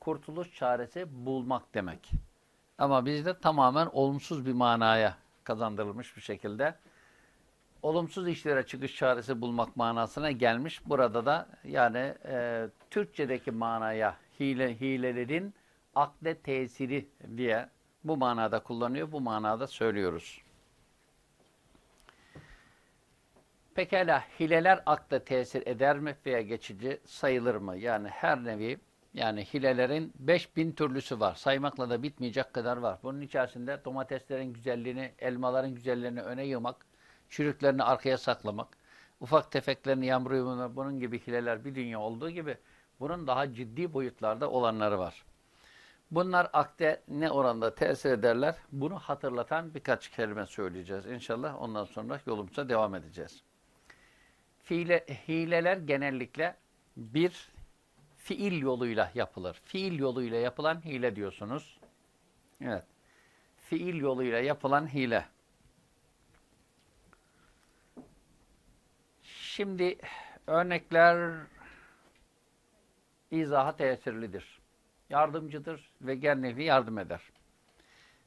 kurtuluş çaresi bulmak demek. Ama bizde tamamen olumsuz bir manaya kazandırılmış bir şekilde olumsuz işlere çıkış çaresi bulmak manasına gelmiş. Burada da yani e, Türkçedeki manaya hile, hilelerin akde tesiri diye bu manada kullanıyor, bu manada söylüyoruz. Pekala hileler akda tesir eder mi veya geçici sayılır mı? Yani her nevi yani hilelerin 5000 türlüsü var. Saymakla da bitmeyecek kadar var. Bunun içerisinde domateslerin güzelliğini, elmaların güzelliğini öne yığmak, çürüklerini arkaya saklamak, ufak tefeklerini yamruğuna bunun gibi hileler bir dünya olduğu gibi bunun daha ciddi boyutlarda olanları var. Bunlar akde ne oranda tesir ederler? Bunu hatırlatan birkaç kelime söyleyeceğiz. İnşallah ondan sonra yolumuza devam edeceğiz. Fiile, hileler genellikle bir fiil yoluyla yapılır. Fiil yoluyla yapılan hile diyorsunuz. Evet. Fiil yoluyla yapılan hile. Şimdi örnekler izaha tesirlidir. Yardımcıdır ve gennevi yardım eder.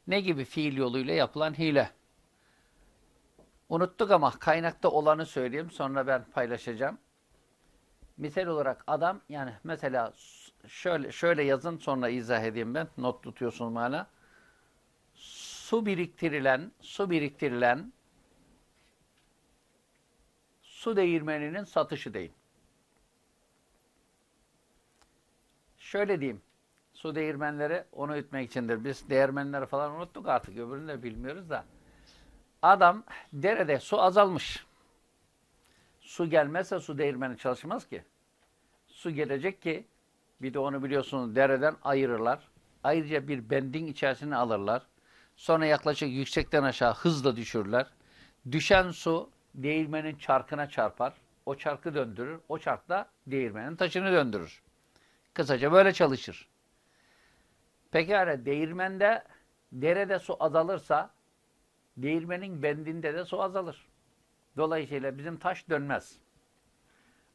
Ne gibi fiil yoluyla yapılan hile? Unuttuk ama kaynakta olanı söyleyeyim sonra ben paylaşacağım. Misal olarak adam yani mesela şöyle şöyle yazın sonra izah edeyim ben. Not tutuyorsunuz hala. Su biriktirilen, su biriktirilen su değirmeninin satışı değil. Şöyle diyeyim. Su değirmenleri onu ütmek içindir. Biz değirmenleri falan unuttuk artık. Öbürünü de bilmiyoruz da. Adam derede su azalmış. Su gelmezse su değirmeni çalışmaz ki. Su gelecek ki bir de onu biliyorsunuz dereden ayırırlar. Ayrıca bir bending içerisine alırlar. Sonra yaklaşık yüksekten aşağı hızla düşürürler. Düşen su değirmenin çarkına çarpar. O çarkı döndürür. O çark da değirmenin taşını döndürür. Kısaca böyle çalışır. Pekala değirmende derede su azalırsa değirmenin bendinde de su azalır. Dolayısıyla bizim taş dönmez.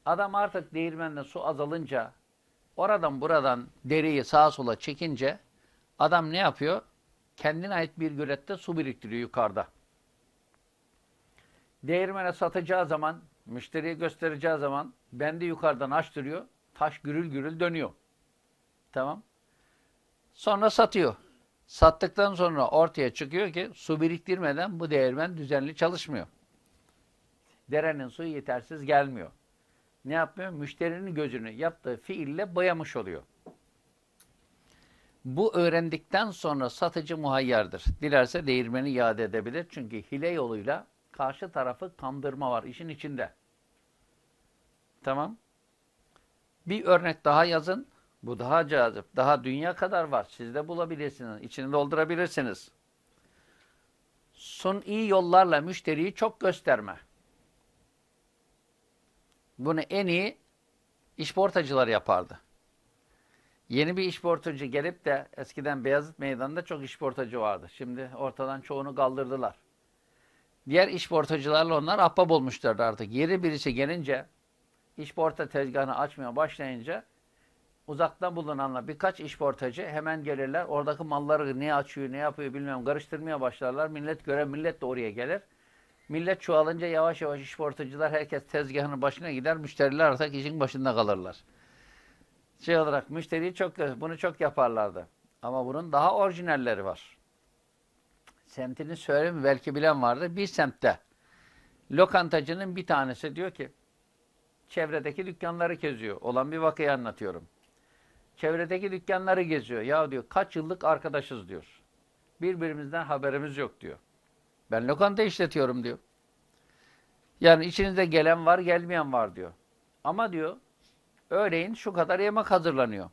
Adam artık değirmende su azalınca oradan buradan deriyi sağa sola çekince adam ne yapıyor? Kendine ait bir gölette su biriktiriyor yukarıda. Değirmene satacağı zaman, müşteriye göstereceği zaman bendi yukarıdan açtırıyor. Taş gürül gürül dönüyor. Tamam. Sonra satıyor. Sattıktan sonra ortaya çıkıyor ki su biriktirmeden bu değirmen düzenli çalışmıyor. Derenin suyu yetersiz gelmiyor. Ne yapmıyor? Müşterinin gözünü yaptığı fiille boyamış oluyor. Bu öğrendikten sonra satıcı muhayyardır. Dilerse değirmeni iade edebilir. Çünkü hile yoluyla karşı tarafı kandırma var işin içinde. Tamam. Bir örnek daha yazın. Bu daha cazip. Daha dünya kadar var. Siz de bulabilirsiniz. İçini doldurabilirsiniz. Suni yollarla müşteriyi çok gösterme. Bunu en iyi işportacılar yapardı. Yeni bir işportacı gelip de eskiden Beyazıt Meydanı'nda çok işportacı vardı. Şimdi ortadan çoğunu kaldırdılar. Diğer işportacılarla onlar ahbap olmuşlardı artık. Yeri birisi gelince işporta tezgahını açmaya başlayınca uzaktan bulunanlar birkaç işportacı hemen gelirler. Oradaki malları ne açıyor, ne yapıyor bilmiyorum karıştırmaya başlarlar. Millet gören millet de oraya gelir. Millet çoğalınca yavaş yavaş işportacılar herkes tezgahının başına gider. Müşteriler artık işin başında kalırlar. Şey olarak müşteriyi çok bunu çok yaparlardı. Ama bunun daha orijinalleri var. Semtini söyleyeyim belki bilen vardır. Bir semtte lokantacının bir tanesi diyor ki çevredeki dükkanları geziyor. Olan bir vakayı anlatıyorum. Çevredeki dükkanları geziyor. Ya diyor kaç yıllık arkadaşız diyor. Birbirimizden haberimiz yok diyor. Ben lokanta işletiyorum diyor. Yani içinizde gelen var, gelmeyen var diyor. Ama diyor, örneğin şu kadar yemek hazırlanıyor.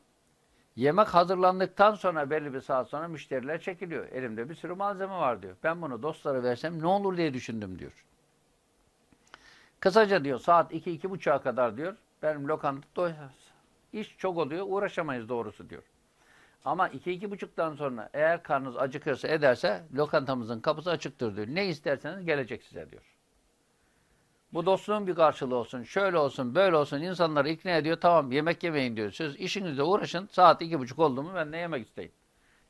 Yemek hazırlandıktan sonra belli bir saat sonra müşteriler çekiliyor. Elimde bir sürü malzeme var diyor. Ben bunu dostlara versem ne olur diye düşündüm diyor. Kısaca diyor saat 2-2.30'a kadar diyor. Benim lokantada iş çok oluyor uğraşamayız doğrusu diyor. Ama 2-2.30'dan sonra eğer karnınız acıkırsa ederse lokantamızın kapısı açıktır diyor. Ne isterseniz gelecek size diyor. Bu dostluğun bir karşılığı olsun. Şöyle olsun, böyle olsun. İnsanları ikna ediyor. Tamam yemek yemeyin diyor. Siz işinizle uğraşın. Saat iki buçuk oldu mu ben de yemek isteyeyim.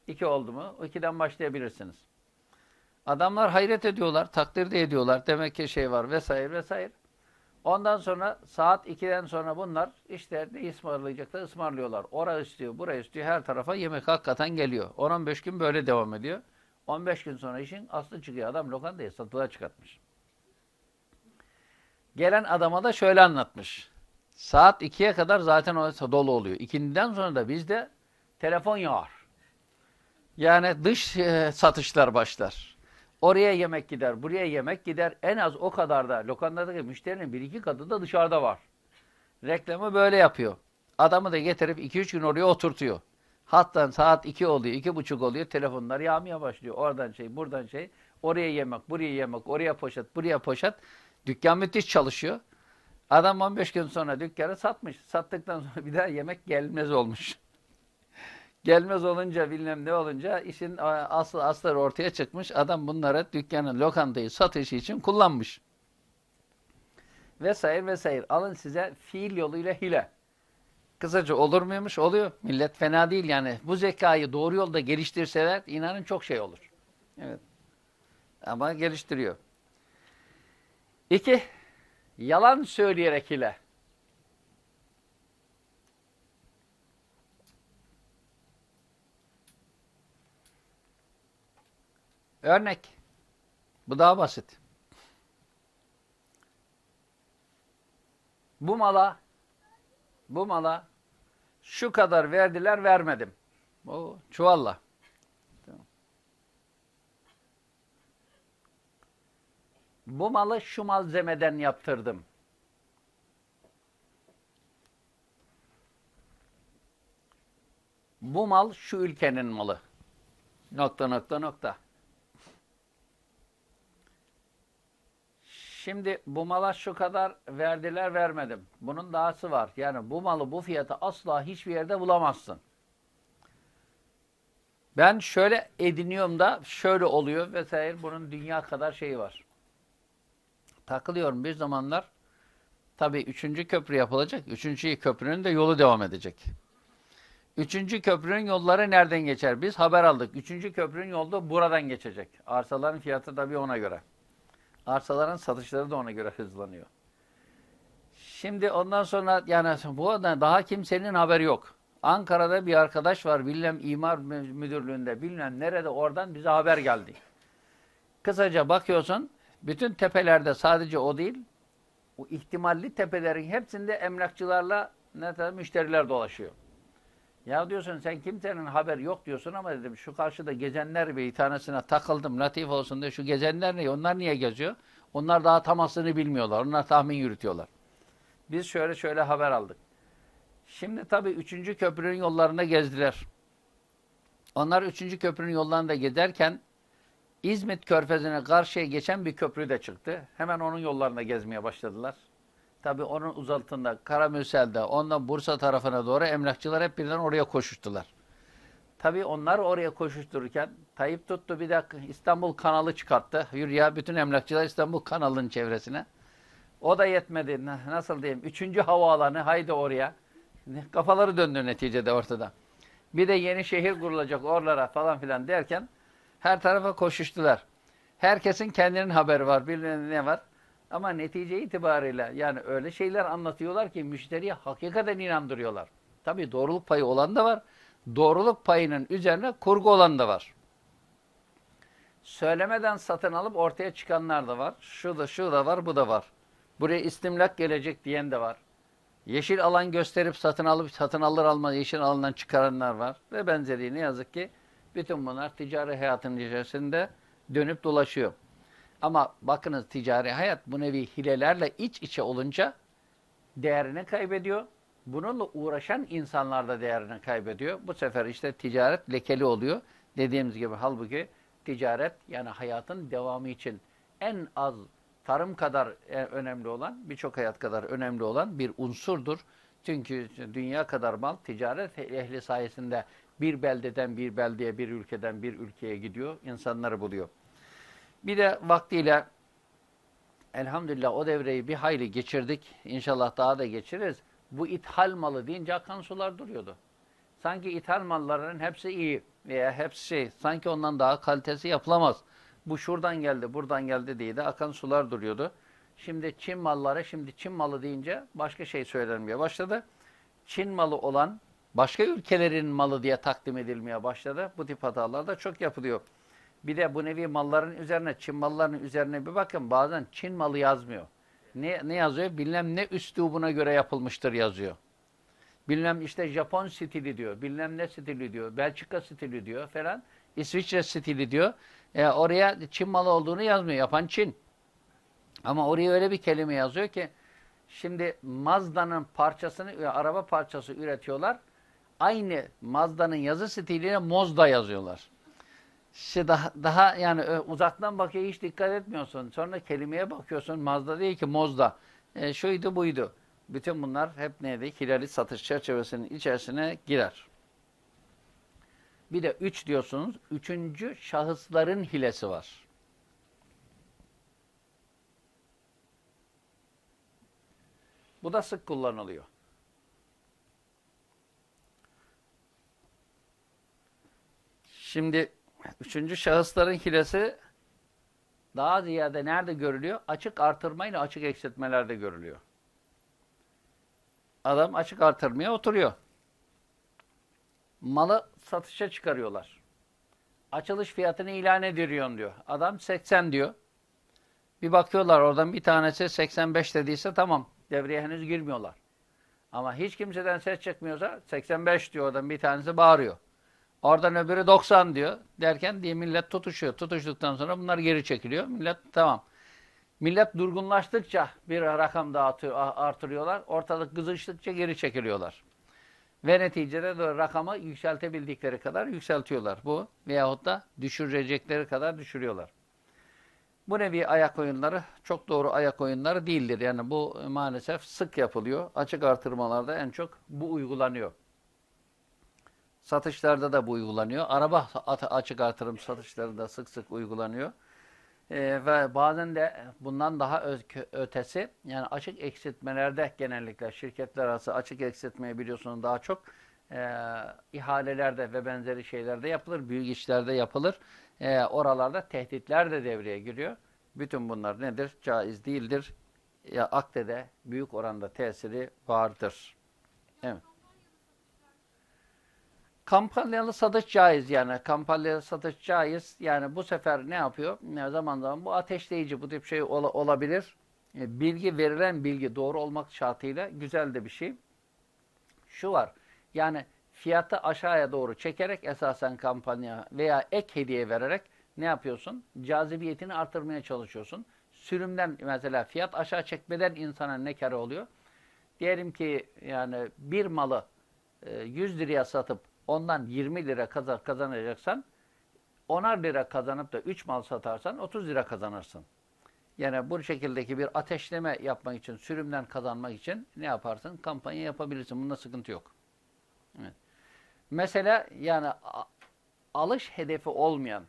İki oldu mu? İkiden başlayabilirsiniz. Adamlar hayret ediyorlar. Takdir de ediyorlar. Demek ki şey var vesaire vesaire. Ondan sonra saat 2'den sonra bunlar işte ne ısmarlayacaklar ısmarlıyorlar. Orası istiyor, buraya istiyor. Her tarafa yemek hakikaten geliyor. 10-15 gün böyle devam ediyor. 15 gün sonra işin aslı çıkıyor. Adam lokantayı satılığa çıkartmış. Gelen adama da şöyle anlatmış. Saat 2'ye kadar zaten o dolu oluyor. İkinden sonra da bizde telefon yağar. Yani dış e, satışlar başlar. Oraya yemek gider, buraya yemek gider. En az o kadar da lokantadaki müşterinin bir iki katı da dışarıda var. Reklamı böyle yapıyor. Adamı da getirip 2-3 gün oraya oturtuyor. Hatta saat 2 oluyor, iki buçuk oluyor. Telefonlar yağmaya başlıyor. Oradan şey, buradan şey. Oraya yemek, buraya yemek, oraya poşet, buraya poşet. Dükkan müthiş çalışıyor. Adam 15 gün sonra dükkanı satmış. Sattıktan sonra bir daha yemek gelmez olmuş. Gelmez olunca bilmem ne olunca işin asıl asları ortaya çıkmış. Adam bunları dükkanın lokantayı satışı için kullanmış. Vesaire vesaire. Alın size fiil yoluyla hile. Kısaca olur muymuş? Oluyor. Millet fena değil yani. Bu zekayı doğru yolda geliştirseler inanın çok şey olur. Evet. Ama geliştiriyor. İki, yalan söyleyerek hile. Örnek. Bu daha basit. Bu mala bu mala şu kadar verdiler vermedim. O çuvalla. Bu malı şu malzemeden yaptırdım. Bu mal şu ülkenin malı. Nokta nokta nokta. Şimdi bu mala şu kadar verdiler vermedim. Bunun dahası var. Yani bu malı bu fiyata asla hiçbir yerde bulamazsın. Ben şöyle ediniyorum da şöyle oluyor vesaire. Bunun dünya kadar şeyi var. Takılıyorum bir zamanlar. Tabii üçüncü köprü yapılacak. Üçüncü köprünün de yolu devam edecek. Üçüncü köprünün yolları nereden geçer? Biz haber aldık. Üçüncü köprünün yolu buradan geçecek. Arsaların fiyatı tabii ona göre. Arsaların satışları da ona göre hızlanıyor. Şimdi ondan sonra yani bu arada daha kimsenin haberi yok. Ankara'da bir arkadaş var bilmem imar müdürlüğünde bilmem nerede oradan bize haber geldi. Kısaca bakıyorsun bütün tepelerde sadece o değil o ihtimalli tepelerin hepsinde emlakçılarla ne müşteriler dolaşıyor. Ya diyorsun sen kimsenin haber yok diyorsun ama dedim şu karşıda gezenler bir tanesine takıldım latif olsun diye şu gezenler ne? Onlar niye geziyor? Onlar daha tam aslını bilmiyorlar. Onlar tahmin yürütüyorlar. Biz şöyle şöyle haber aldık. Şimdi tabii üçüncü köprünün yollarında gezdiler. Onlar üçüncü köprünün yollarında gezerken İzmit Körfezi'ne karşıya geçen bir köprü de çıktı. Hemen onun yollarında gezmeye başladılar. Tabi onun uzaltında Karamürsel'de ondan Bursa tarafına doğru emlakçılar hep birden oraya koşuştular. Tabi onlar oraya koşuştururken Tayyip tuttu bir dakika İstanbul kanalı çıkarttı. Yürüya bütün emlakçılar İstanbul kanalının çevresine. O da yetmedi. Nasıl diyeyim? Üçüncü havaalanı haydi oraya. Kafaları döndü neticede ortada. Bir de yeni şehir kurulacak oralara falan filan derken her tarafa koşuştular. Herkesin kendinin haberi var. Bilmem ne var. Ama netice itibariyle yani öyle şeyler anlatıyorlar ki müşteriye hakikaten inandırıyorlar. Tabii doğruluk payı olan da var. Doğruluk payının üzerine kurgu olan da var. Söylemeden satın alıp ortaya çıkanlar da var. Şu da şu da var, bu da var. Buraya istimlak gelecek diyen de var. Yeşil alan gösterip satın alıp satın alır almaz yeşil alandan çıkaranlar var. Ve benzeri ne yazık ki bütün bunlar ticari hayatın içerisinde dönüp dolaşıyor. Ama bakınız ticari hayat bu nevi hilelerle iç içe olunca değerini kaybediyor. Bununla uğraşan insanlar da değerini kaybediyor. Bu sefer işte ticaret lekeli oluyor. Dediğimiz gibi halbuki ticaret yani hayatın devamı için en az tarım kadar e, önemli olan, birçok hayat kadar önemli olan bir unsurdur. Çünkü dünya kadar mal ticaret ehli sayesinde bir beldeden bir beldeye, bir ülkeden bir ülkeye gidiyor, insanları buluyor. Bir de vaktiyle elhamdülillah o devreyi bir hayli geçirdik. İnşallah daha da geçiririz. Bu ithal malı deyince akan sular duruyordu. Sanki ithal malların hepsi iyi veya hepsi şey, sanki ondan daha kalitesi yapılamaz. Bu şuradan geldi, buradan geldi diye de akan sular duruyordu. Şimdi Çin malları, şimdi Çin malı deyince başka şey söylenmeye başladı. Çin malı olan başka ülkelerin malı diye takdim edilmeye başladı. Bu tip hatalar da çok yapılıyor. Bir de bu nevi malların üzerine, Çin mallarının üzerine bir bakın. Bazen Çin malı yazmıyor. Ne, ne yazıyor? Bilmem ne üslubuna göre yapılmıştır yazıyor. Bilmem işte Japon stili diyor. Bilmem ne stili diyor. Belçika stili diyor falan. İsviçre stili diyor. E, oraya Çin malı olduğunu yazmıyor. Yapan Çin. Ama oraya öyle bir kelime yazıyor ki şimdi Mazda'nın parçasını, araba parçası üretiyorlar. Aynı Mazda'nın yazı stiliyle Mozda yazıyorlar. İşte daha, daha yani uzaktan bakıyor hiç dikkat etmiyorsun. Sonra kelimeye bakıyorsun. Mazda değil ki Mozda. E, şuydu buydu. Bütün bunlar hep neydi? Hilali satış çerçevesinin içerisine girer. Bir de üç diyorsunuz. Üçüncü şahısların hilesi var. Bu da sık kullanılıyor. Şimdi üçüncü şahısların hilesi daha ziyade nerede görülüyor? Açık artırmayla açık eksiltmelerde görülüyor. Adam açık artırmaya oturuyor. Malı satışa çıkarıyorlar. Açılış fiyatını ilan ediyorsun diyor. Adam 80 diyor. Bir bakıyorlar oradan bir tanesi 85 dediyse tamam. Devreye henüz girmiyorlar. Ama hiç kimseden ses çıkmıyorsa 85 diyor oradan bir tanesi bağırıyor. Oradan öbürü 90 diyor. Derken diye millet tutuşuyor. Tutuştuktan sonra bunlar geri çekiliyor. Millet tamam. Millet durgunlaştıkça bir rakam daha artırıyorlar. Ortalık kızıştıkça geri çekiliyorlar. Ve neticede de rakamı yükseltebildikleri kadar yükseltiyorlar. Bu veyahut da düşürecekleri kadar düşürüyorlar. Bu nevi ayak oyunları çok doğru ayak oyunları değildir. Yani bu maalesef sık yapılıyor. Açık artırmalarda en çok bu uygulanıyor. Satışlarda da bu uygulanıyor. Araba açık artırım satışlarında sık sık uygulanıyor. Ee, ve bazen de bundan daha ötesi yani açık eksiltmelerde genellikle şirketler arası açık eksiltmeyi biliyorsunuz daha çok e, ihalelerde ve benzeri şeylerde yapılır. Büyük işlerde yapılır. E, oralarda tehditler de devreye giriyor. Bütün bunlar nedir? Caiz değildir. Ya akdede büyük oranda tesiri vardır. Evet. Kampanyalı satış caiz yani. Kampanyalı satış caiz. Yani bu sefer ne yapıyor? Ne zaman zaman bu ateşleyici bu tip şey ol olabilir. E, bilgi verilen bilgi doğru olmak şartıyla güzel de bir şey. Şu var. Yani fiyatı aşağıya doğru çekerek esasen kampanya veya ek hediye vererek ne yapıyorsun? Cazibiyetini artırmaya çalışıyorsun. Sürümden mesela fiyat aşağı çekmeden insana ne kar oluyor? Diyelim ki yani bir malı 100 e, liraya satıp ondan 20 lira kazan, kazanacaksan 10'ar lira kazanıp da 3 mal satarsan 30 lira kazanırsın. Yani bu şekildeki bir ateşleme yapmak için, sürümden kazanmak için ne yaparsın? Kampanya yapabilirsin. Bunda sıkıntı yok. Evet. Mesela yani alış hedefi olmayan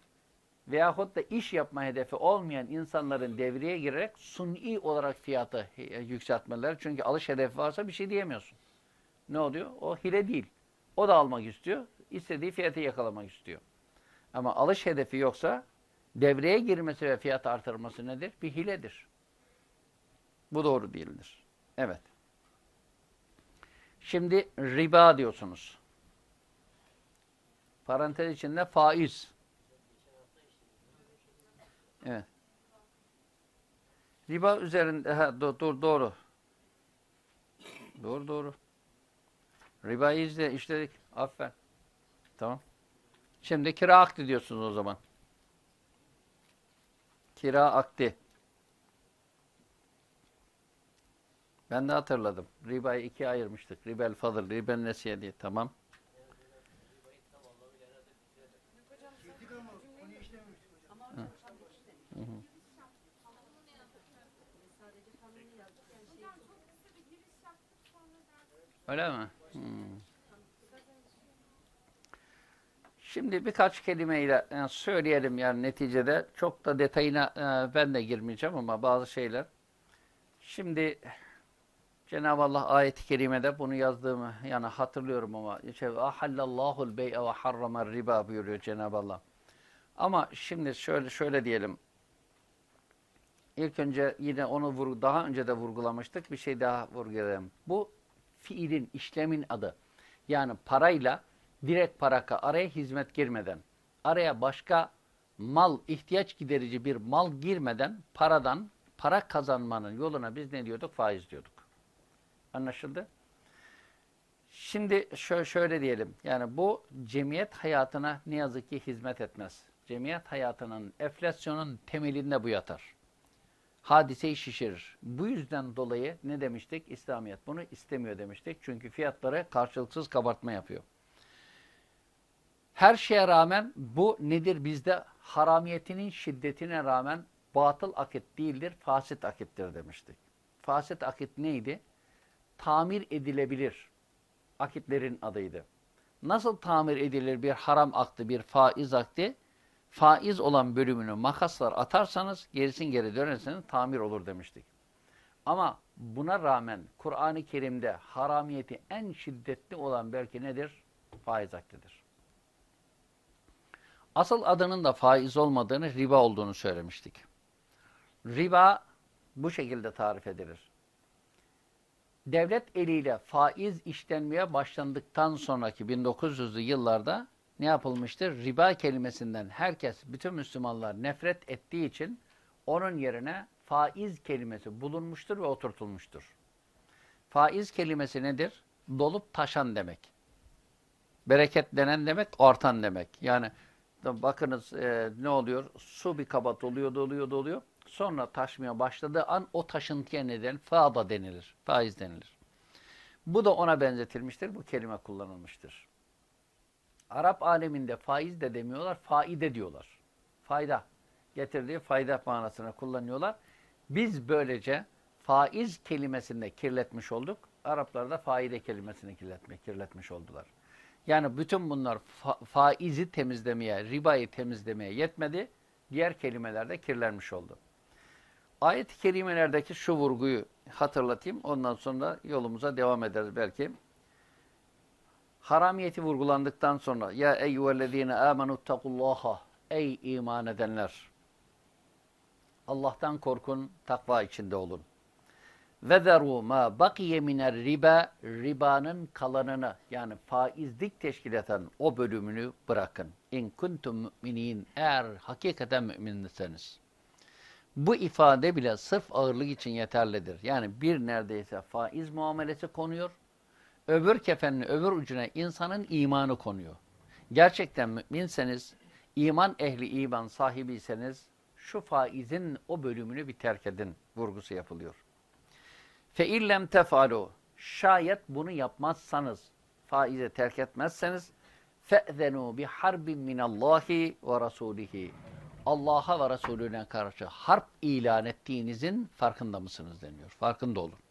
veyahut da iş yapma hedefi olmayan insanların devreye girerek suni olarak fiyatı yükseltmeleri. Çünkü alış hedefi varsa bir şey diyemiyorsun. Ne oluyor? O hile değil. O da almak istiyor. İstediği fiyatı yakalamak istiyor. Ama alış hedefi yoksa devreye girmesi ve fiyat artırması nedir? Bir hiledir. Bu doğru değildir. Evet. Şimdi riba diyorsunuz. Parantez içinde faiz. Evet. Riba üzerinde ha, dur, dur doğru. Doğru doğru. Ribayı izle, işledik. Aferin. Tamam. Şimdi kira akdi diyorsunuz o zaman. Kira akdi. Ben de hatırladım. Ribayı ikiye ayırmıştık. Ribel fadıl, ribel nesiye diye. Tamam. Hı. Öyle mi? Şimdi birkaç kelimeyle yani söyleyelim yani neticede. Çok da detayına e, ben de girmeyeceğim ama bazı şeyler Şimdi Cenab-ı Allah ayet-i kerimede bunu yazdığımı yani hatırlıyorum ama şey, ahallallahul bey'e ve harramer riba buyuruyor Cenab-ı Allah. Ama şimdi şöyle şöyle diyelim. İlk önce yine onu vurgu, daha önce de vurgulamıştık. Bir şey daha vurgulayalım. Bu fiilin, işlemin adı. Yani parayla direkt paraka araya hizmet girmeden, araya başka mal, ihtiyaç giderici bir mal girmeden paradan para kazanmanın yoluna biz ne diyorduk? Faiz diyorduk. Anlaşıldı? Şimdi şöyle, şöyle diyelim. Yani bu cemiyet hayatına ne yazık ki hizmet etmez. Cemiyet hayatının, enflasyonun temelinde bu yatar. Hadiseyi şişirir. Bu yüzden dolayı ne demiştik? İslamiyet bunu istemiyor demiştik. Çünkü fiyatları karşılıksız kabartma yapıyor. Her şeye rağmen bu nedir bizde? Haramiyetinin şiddetine rağmen batıl akit değildir, fasit akittir demiştik. Fasit akit neydi? Tamir edilebilir akitlerin adıydı. Nasıl tamir edilir bir haram aktı, bir faiz aktı? Faiz olan bölümünü makaslar atarsanız, gerisin geri dönerseniz tamir olur demiştik. Ama buna rağmen Kur'an-ı Kerim'de haramiyeti en şiddetli olan belki nedir? Faiz aktidir. Asıl adının da faiz olmadığını, riba olduğunu söylemiştik. Riba bu şekilde tarif edilir. Devlet eliyle faiz işlenmeye başlandıktan sonraki 1900'lü yıllarda ne yapılmıştır? Riba kelimesinden herkes, bütün Müslümanlar nefret ettiği için onun yerine faiz kelimesi bulunmuştur ve oturtulmuştur. Faiz kelimesi nedir? Dolup taşan demek. Bereketlenen demek, artan demek. Yani bakınız e, ne oluyor? Su bir kaba doluyor, doluyor, doluyor. Sonra taşmaya başladığı an o taşıntıya neden faada denilir. Faiz denilir. Bu da ona benzetilmiştir. Bu kelime kullanılmıştır. Arap aleminde faiz de demiyorlar, faide diyorlar. Fayda. Getirdiği fayda manasına kullanıyorlar. Biz böylece faiz kelimesinde kirletmiş olduk. Araplar da faide kelimesini kirletme, kirletmiş oldular. Yani bütün bunlar fa faizi temizlemeye, ribayı temizlemeye yetmedi. Diğer kelimelerde kirlenmiş oldu. Ayet-i kerimelerdeki şu vurguyu hatırlatayım. Ondan sonra yolumuza devam ederiz belki. Haramiyeti vurgulandıktan sonra ya eyyühellezine amenuttakullaha ey iman edenler Allah'tan korkun, takva içinde olun. Ve zeru ma bakiye miner riba ribanın kalanını yani faizlik teşkil eden o bölümünü bırakın. İn kuntum müminin eğer hakikaten müminseniz. Bu ifade bile sırf ağırlık için yeterlidir. Yani bir neredeyse faiz muamelesi konuyor. Öbür kefenin öbür ucuna insanın imanı konuyor. Gerçekten müminseniz, iman ehli iman sahibiyseniz şu faizin o bölümünü bir terk edin vurgusu yapılıyor. İllem tefalu şayet bunu yapmazsanız, faize terk etmezseniz fe'zenu bi harbin minallahi ve rasulihi. Allah'a ve Resulüne karşı harp ilan ettiğinizin farkında mısınız deniyor. Farkında olun.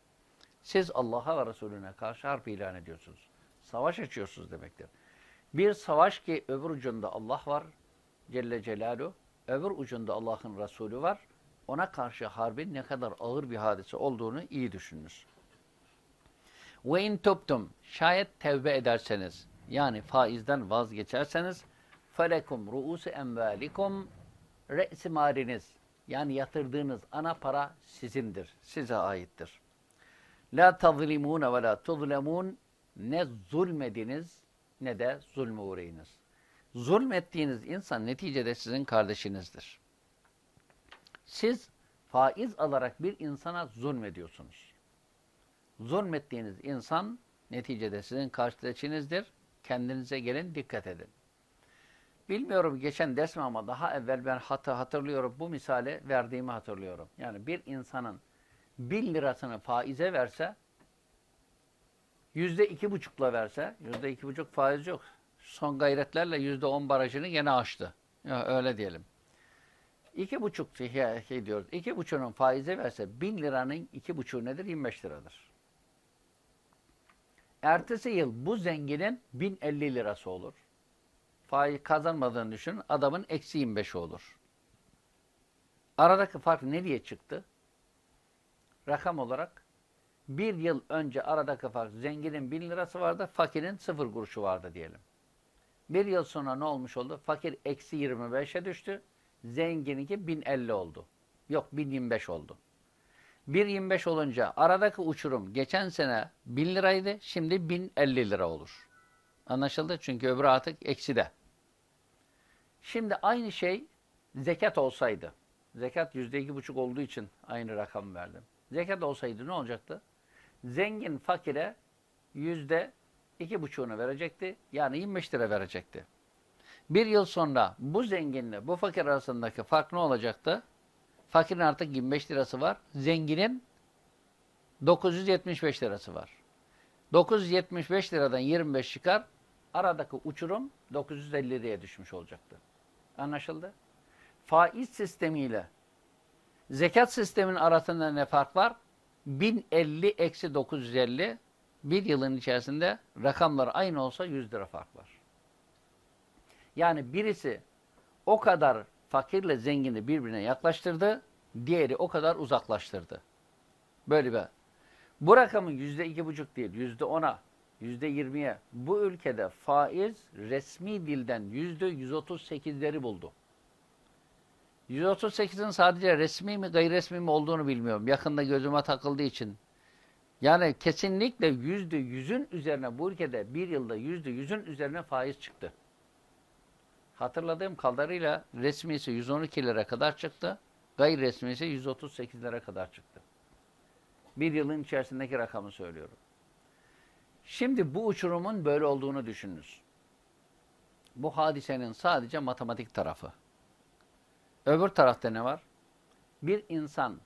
Siz Allah'a ve Resulüne karşı harp ilan ediyorsunuz. Savaş açıyorsunuz demektir. Bir savaş ki öbür ucunda Allah var Celle Celaluhu, öbür ucunda Allah'ın Resulü var. Ona karşı harbin ne kadar ağır bir hadise olduğunu iyi düşününüz. Ve in tubtum şayet tevbe ederseniz yani faizden vazgeçerseniz felekum ruusu envalikum re'si maliniz yani yatırdığınız ana para sizindir. Size aittir. La tazlimune ve la tuzlemun ne zulmediniz ne de zulme uğrayınız. Zulmettiğiniz insan neticede sizin kardeşinizdir. Siz faiz alarak bir insana zulmediyorsunuz. Zulmettiğiniz insan neticede sizin kardeşinizdir. Kendinize gelin dikkat edin. Bilmiyorum geçen ders mi ama daha evvel ben hatı hatırlıyorum. Bu misale verdiğimi hatırlıyorum. Yani bir insanın bin lirasını faize verse yüzde iki buçukla verse yüzde iki buçuk faiz yok. Son gayretlerle yüzde on barajını gene aştı. Ya öyle diyelim. İki buçuk şey, şey diyoruz. İki buçuğunun faize verse bin liranın iki buçuğu nedir? 25 liradır. Ertesi yıl bu zenginin bin elli lirası olur. Faiz kazanmadığını düşün. Adamın eksi 25 olur. Aradaki fark nereye çıktı? Rakam olarak bir yıl önce aradaki fark zenginin bin lirası vardı, fakirin sıfır kuruşu vardı diyelim. Bir yıl sonra ne olmuş oldu? Fakir eksi 25'e düştü. Zengininki 1050 oldu. Yok 1025 oldu. 1.25 olunca aradaki uçurum geçen sene 1000 liraydı. Şimdi 1050 lira olur. Anlaşıldı? Çünkü öbürü artık eksi de. Şimdi aynı şey zekat olsaydı. Zekat %2,5 olduğu için aynı rakam verdim. Zekat olsaydı ne olacaktı? Zengin fakire yüzde iki buçuğunu verecekti. Yani 25 lira verecekti. Bir yıl sonra bu zenginle bu fakir arasındaki fark ne olacaktı? Fakirin artık 25 lirası var. Zenginin 975 lirası var. 975 liradan 25 çıkar. Aradaki uçurum 950 liraya düşmüş olacaktı. Anlaşıldı? Faiz sistemiyle zekat sisteminin arasında ne fark var? 1050 eksi 950 bir yılın içerisinde rakamlar aynı olsa 100 lira fark var. Yani birisi o kadar fakirle zengini birbirine yaklaştırdı, diğeri o kadar uzaklaştırdı. Böyle bir. Bu rakamın yüzde iki buçuk değil, yüzde ona, yüzde yirmiye bu ülkede faiz resmi dilden yüzde yüz otuz sekizleri buldu. 138'in sadece resmi mi gayri resmi mi olduğunu bilmiyorum. Yakında gözüme takıldığı için. Yani kesinlikle yüzde yüzün üzerine bu ülkede bir yılda yüzde yüzün üzerine faiz çıktı. Hatırladığım kadarıyla resmisi 112 lira kadar çıktı. Gayri resmisi 138 lira kadar çıktı. Bir yılın içerisindeki rakamı söylüyorum. Şimdi bu uçurumun böyle olduğunu düşününüz. Bu hadisenin sadece matematik tarafı. Öbür tarafta ne var? Bir insan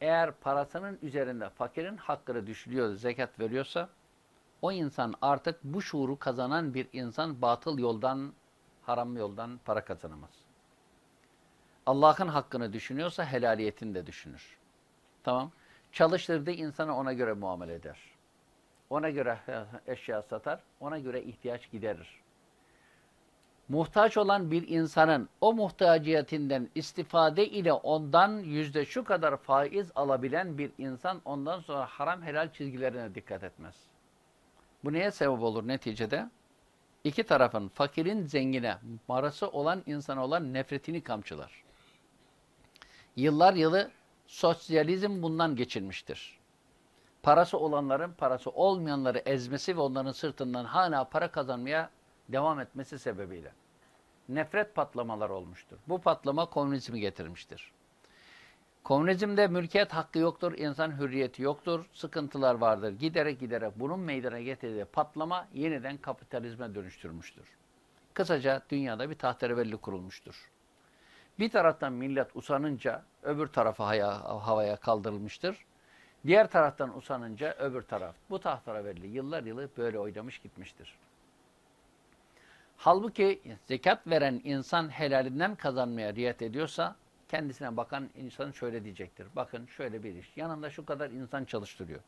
eğer parasının üzerinde fakirin hakkını düşürüyor, zekat veriyorsa o insan artık bu şuuru kazanan bir insan batıl yoldan, haram yoldan para kazanamaz. Allah'ın hakkını düşünüyorsa helaliyetini de düşünür. Tamam. Çalıştırdığı insana ona göre muamele eder. Ona göre eşya satar, ona göre ihtiyaç giderir muhtaç olan bir insanın o muhtaciyetinden istifade ile ondan yüzde şu kadar faiz alabilen bir insan ondan sonra haram helal çizgilerine dikkat etmez. Bu neye sebep olur neticede? İki tarafın fakirin zengine, marası olan insana olan nefretini kamçılar. Yıllar yılı sosyalizm bundan geçilmiştir. Parası olanların parası olmayanları ezmesi ve onların sırtından hala para kazanmaya devam etmesi sebebiyle nefret patlamalar olmuştur. Bu patlama komünizmi getirmiştir. Komünizmde mülkiyet hakkı yoktur, insan hürriyeti yoktur, sıkıntılar vardır. Giderek giderek bunun meydana getirdiği patlama yeniden kapitalizme dönüştürmüştür. Kısaca dünyada bir tahterevelli kurulmuştur. Bir taraftan millet usanınca öbür tarafa havaya kaldırılmıştır. Diğer taraftan usanınca öbür taraf. Bu tahterevelli yıllar yılı böyle oynamış gitmiştir. Halbuki zekat veren insan helalinden kazanmaya riayet ediyorsa kendisine bakan insan şöyle diyecektir. Bakın şöyle bir iş. Yanında şu kadar insan çalıştırıyor.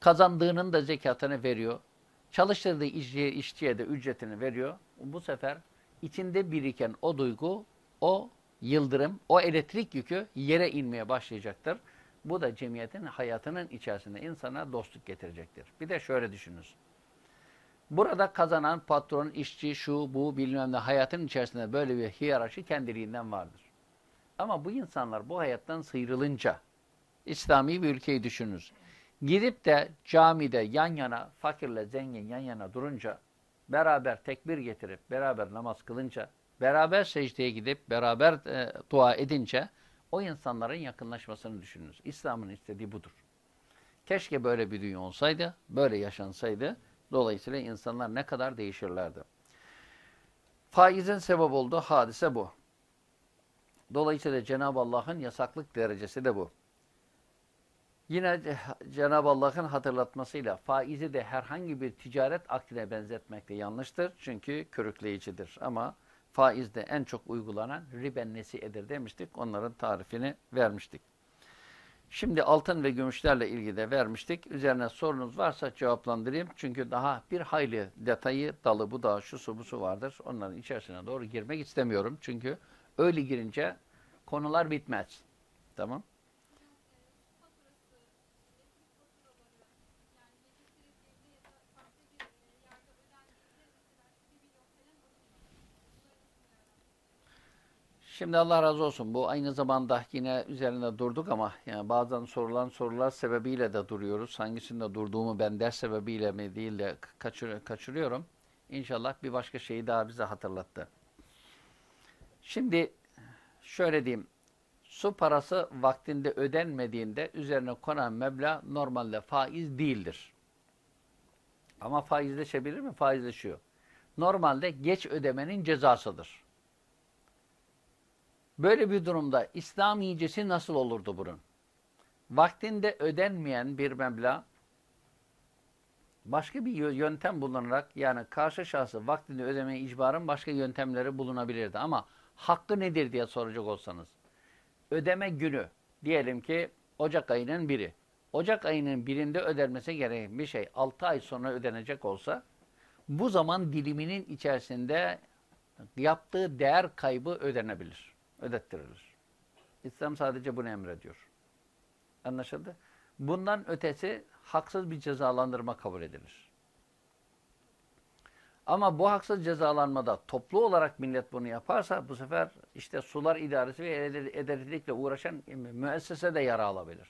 Kazandığının da zekatını veriyor. Çalıştırdığı işçiye, işçiye de ücretini veriyor. Bu sefer içinde biriken o duygu, o yıldırım, o elektrik yükü yere inmeye başlayacaktır. Bu da cemiyetin hayatının içerisinde insana dostluk getirecektir. Bir de şöyle düşününüz. Burada kazanan patron, işçi, şu, bu bilmem ne hayatın içerisinde böyle bir hiyerarşi kendiliğinden vardır. Ama bu insanlar bu hayattan sıyrılınca, İslami bir ülkeyi düşününüz. Gidip de camide yan yana, fakirle zengin yan yana durunca, beraber tekbir getirip, beraber namaz kılınca, beraber secdeye gidip, beraber e, dua edince, o insanların yakınlaşmasını düşününüz. İslam'ın istediği budur. Keşke böyle bir dünya olsaydı, böyle yaşansaydı, Dolayısıyla insanlar ne kadar değişirlerdi. Faizin sebep olduğu hadise bu. Dolayısıyla Cenab-ı Allah'ın yasaklık derecesi de bu. Yine Cenab-ı Allah'ın hatırlatmasıyla faizi de herhangi bir ticaret akdine benzetmek de yanlıştır. Çünkü körükleyicidir. Ama faizde en çok uygulanan riben nesiyedir demiştik. Onların tarifini vermiştik. Şimdi altın ve gümüşlerle ilgili de vermiştik. Üzerine sorunuz varsa cevaplandırayım. Çünkü daha bir hayli detayı, dalı, budağı, şusu, busu vardır. Onların içerisine doğru girmek istemiyorum. Çünkü öyle girince konular bitmez. Tamam. Şimdi Allah razı olsun. Bu aynı zamanda yine üzerinde durduk ama yani bazen sorulan sorular sebebiyle de duruyoruz. Hangisinde durduğumu ben ders sebebiyle mi değil de kaçır, kaçırıyorum. İnşallah bir başka şeyi daha bize hatırlattı. Şimdi şöyle diyeyim. Su parası vaktinde ödenmediğinde üzerine konan meblağ normalde faiz değildir. Ama faizleşebilir mi? Faizleşiyor. Normalde geç ödemenin cezasıdır. Böyle bir durumda İslam iyicesi nasıl olurdu bunun? Vaktinde ödenmeyen bir meblağ başka bir yöntem bulunarak yani karşı şahsı vaktinde ödemeye icbarın başka yöntemleri bulunabilirdi. Ama hakkı nedir diye soracak olsanız. Ödeme günü diyelim ki Ocak ayının biri. Ocak ayının birinde ödenmesi gereken bir şey 6 ay sonra ödenecek olsa bu zaman diliminin içerisinde yaptığı değer kaybı ödenebilir, ödettirilir. İslam sadece bunu emrediyor. Anlaşıldı? Bundan ötesi haksız bir cezalandırma kabul edilir. Ama bu haksız cezalanmada toplu olarak millet bunu yaparsa bu sefer işte sular idaresi ve ederilikle uğraşan müessese de yara alabilir.